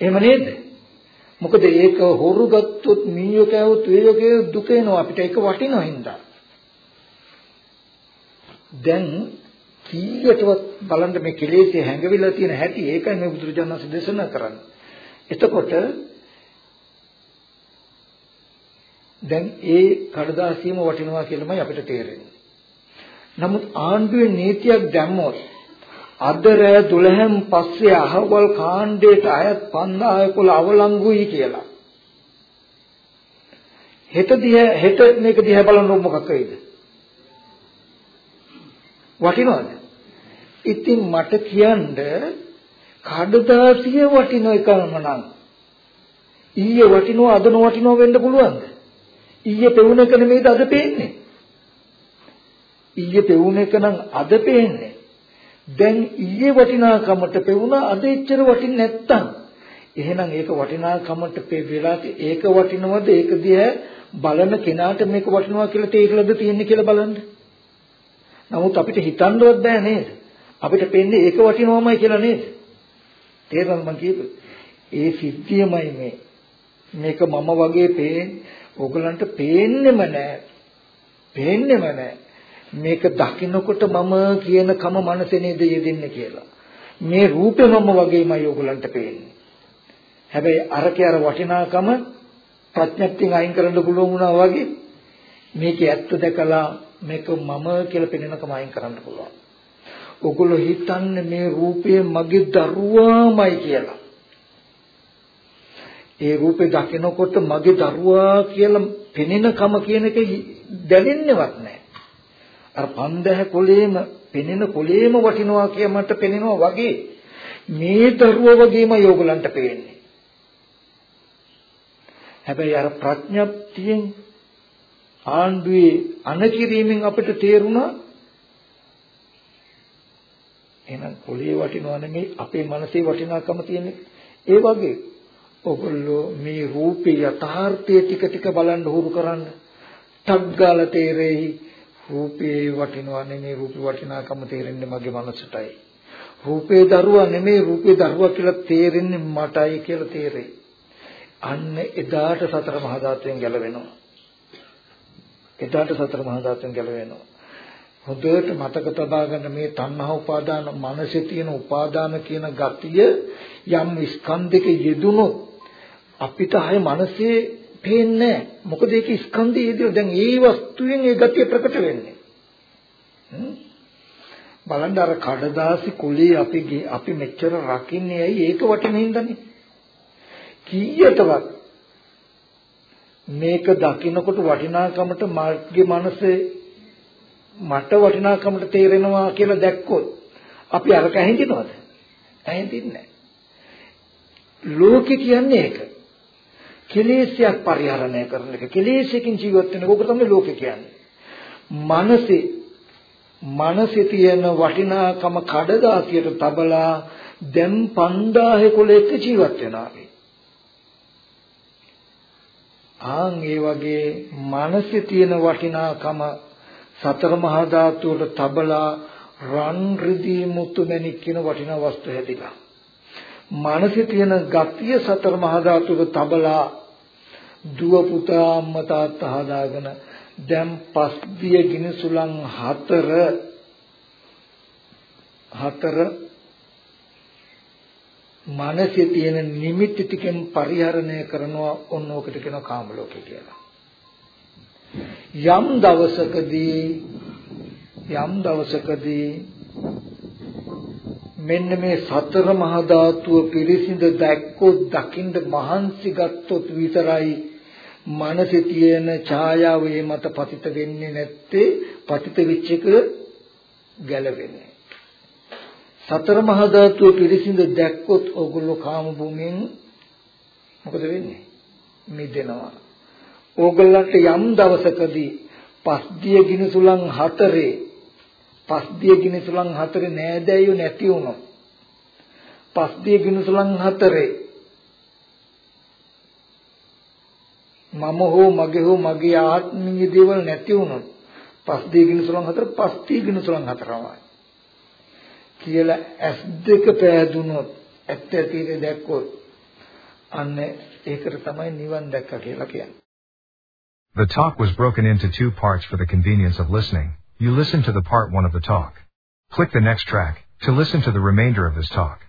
එහෙම නේද? මොකද ඒක හොරු ගත්තොත් මීයෝ කෑවොත් වේයෝගේ දුක එනවා. අපිට ඒක වටිනවා හින්දා. දැන් කීයටවත් බලන්න මේ කෙලෙසේ හැඟවිලා තියෙන හැටි ඒකයි මේ බුදුරජාණන් දේශනා කරන්නේ. එතකොට දැන් ඒ කඩදාසියම වටිනවා කියලාමයි අපිට තේරෙන්නේ. නමුත් ආණ්ඩුවේ නීතියක් දැම්මොත් අද රෑ 12න් පස්සේ අහවල් කාණ්ඩයට අයත් 5000 අවලංගුයි කියලා. හෙට දිහා හෙට මේක දිහා බලනකොට මොකක් වෙයිද? වටිනවද? ඉතින් මට කියන්න කඩදාසිය වටින එකම නම් ඊයේ වටිනව අද නොවටිනව වෙන්න පුළුවන්ද? ඊයේ පෙවුන එක නෙමෙයිද අද පේන්නේ? ඊයේ පෙවුන එක නම් අද පේන්නේ. දැන් ඊයේ වටිනාකමට පෙවුණා අද එච්චර වටින්නේ නැත්තම් එහෙනම් ඒක වටිනාකමට වෙලා ඒක වටිනවද ඒක දිහා බලන කෙනාට මේක වටිනවා කියලා තේරෙලද තියෙන්නේ කියලා බලන්න. නමුත් අපිට හිතන්නවත් බෑ නේද? අපිට පෙන්නේ ඒක වටිනවමයි කියලා නේද? තේරෙනවද මං කියපු? ඒ සිද්ධියමයි මේ. මේක මම වගේ පේන්නේ ඕගලන්ට පේන්නෙම නෑ. පේන්නෙම නෑ. මේක දකින්නකොට මම කියන කම මනසේ නේද යෙදෙන්නේ කියලා. මේ රූපේ මම වගේමයි ඕගලන්ට පේන්නේ. හැබැයි අරකේ අර වටිනාකම ප්‍රඥප්තියෙන් අයින් කරන්න පුළුවන් වුණා වගේ මේකේ ඇත්ත දැකලා මේක මම කියලා පෙනෙනකම අයින් කරන්න පුළුවන්. ඔගොල්ලෝ හිතන්නේ මේ රූපය මගේ දරුවාමයි කියලා. ඒ රූපේ දකිනකොට මගේ දරුවා කියලා පෙනෙනකම කියන එක දැනෙන්නේවත් නැහැ. අර 5000 කොලේම පෙනෙන කොලේම වටිනවා කියමට පෙනෙනවා වගේ මේ දරුව වගේම යෝගලන්ට පේන්නේ. හැබැයි අර ප්‍රඥප්තියෙන් ආණ්ඩුවේ අනකිරීමෙන් අපිට තේරුණා එහෙනම් කොලේ වටිනවා නෙමෙයි අපේ මනසේ වටිනාකම තියෙන්නේ. ඒ වගේ ඔගොල්ලෝ මේ රූපේ යථාර්ථය ටික ටික බලන්න හුරු කරන්න. ටග්ගාල තේරෙයි රූපේ වටිනවා නෙමෙයි රූපේ වටිනාකම තේරෙන්නේ මගේ මනසටයි. රූපේ දරුවා නෙමෙයි රූපේ දරුවා කියලා තේරෙන්නේ මටයි කියලා තේරෙයි. අන්න එදාට සතර මහා ධාතුවෙන් ගැලවෙනවා. එදාට සතර මහා ධාතුවෙන් ගැලවෙනවා. හොඳට මතක තබා ගන්න මේ තණ්හා උපාදාන මනසේ තියෙන උපාදාන කියන ගතිය යම් ස්කන්ධයක යෙදුනොත් අපිට ආයේ මනසේ පේන්නේ මොකද ඒක ස්කන්ධයේදී දැන් ඒ වස්තුවෙන් ඒ ගතිය ප්‍රකට වෙන්නේ. බලන්න අර කඩදාසි කුලී අපි අපි මෙච්චර රකින්නේ ඇයි? ඒක වටින හින්දානේ. කීයටවත් මේක දකින්නකොට වටිනාකමට මාර්ගයේ මනසේ මට වටිනාකමට තේරෙනවා කියලා දැක්කොත් අපි අරක ඇහිඳිනවද ඇහිඳින්නේ නැහැ. ලෝකේ කියන්නේ ඒක. කෙලෙස්යක් පරිහරණය කරන එක. කෙලෙස්යකින් ජීවත් වෙන එක. තමයි ලෝකේ කියන්නේ. මනසේ මනසේ තියෙන වටිනාකම කඩදාසියට තබලා දැන් 5000 කුලයක ජීවත් වෙනවා අපි. ආන් ඒ වගේ මනසේ තියෙන වටිනාකම සතර මහා ධාතුවට තබලා රන් රිදී මුතු මැණික් කියන වටිනා වස්තු හැදිලා. මනසේ තියෙන ගතිය සතර මහා ධාතුවට තබලා දුව පුතා අම්මා තාත්තා හදාගෙන දැන් පස්දිය ගිනිසුලන් හතර හතර මනසේ තියෙන නිමිති ටිකෙන් පරිහරණය කරනවා ඔන්න ඕකට කියනවා කාම ලෝකේ කියලා. යම් දවසකදී යම් දවසකදී මෙන්න මේ සතර මහා ධාතුව පිරිසිඳ දැක්කොත් දකින්න මහන්සි ගත්තොත් විතරයි මනසේ තියෙන ඡායාව ඒ මත පතිත වෙන්නේ නැත්තේ පතිත වෙච්ච එක ගැලවෙන්නේ සතර මහා ධාතුව පිරිසිඳ දැක්කොත් ඕගොල්ලෝ කාම භූමියෙන් මොකද වෙන්නේ? මිදෙනවා. ඕගොල්ලන්ට යම් දවසකදී පස්දිය ගිනිසුලන් හතරේ පස්දිය ගිනිසුලන් හතරේ නෑදෑයෝ නැති වුණොත් පස්දිය ගිනිසුලන් හතරේ මම හෝ මගේ හෝ මගේ ආත්මීය දේවල් නැති වුණොත් පස්දිය ගිනිසුලන් හතර පස්තිය ගිනිසුලන් හතරමයි කියලා ඇස් දෙක පෑදුනොත් ඇත්ත ඇතිනේ දැක්කොත් අන්න ඒකට තමයි නිවන් දැක්ක කියලා කියන්නේ The talk was broken into two parts for the convenience of listening. You listen to the part one of the talk. Click the next track to listen to the remainder of this talk.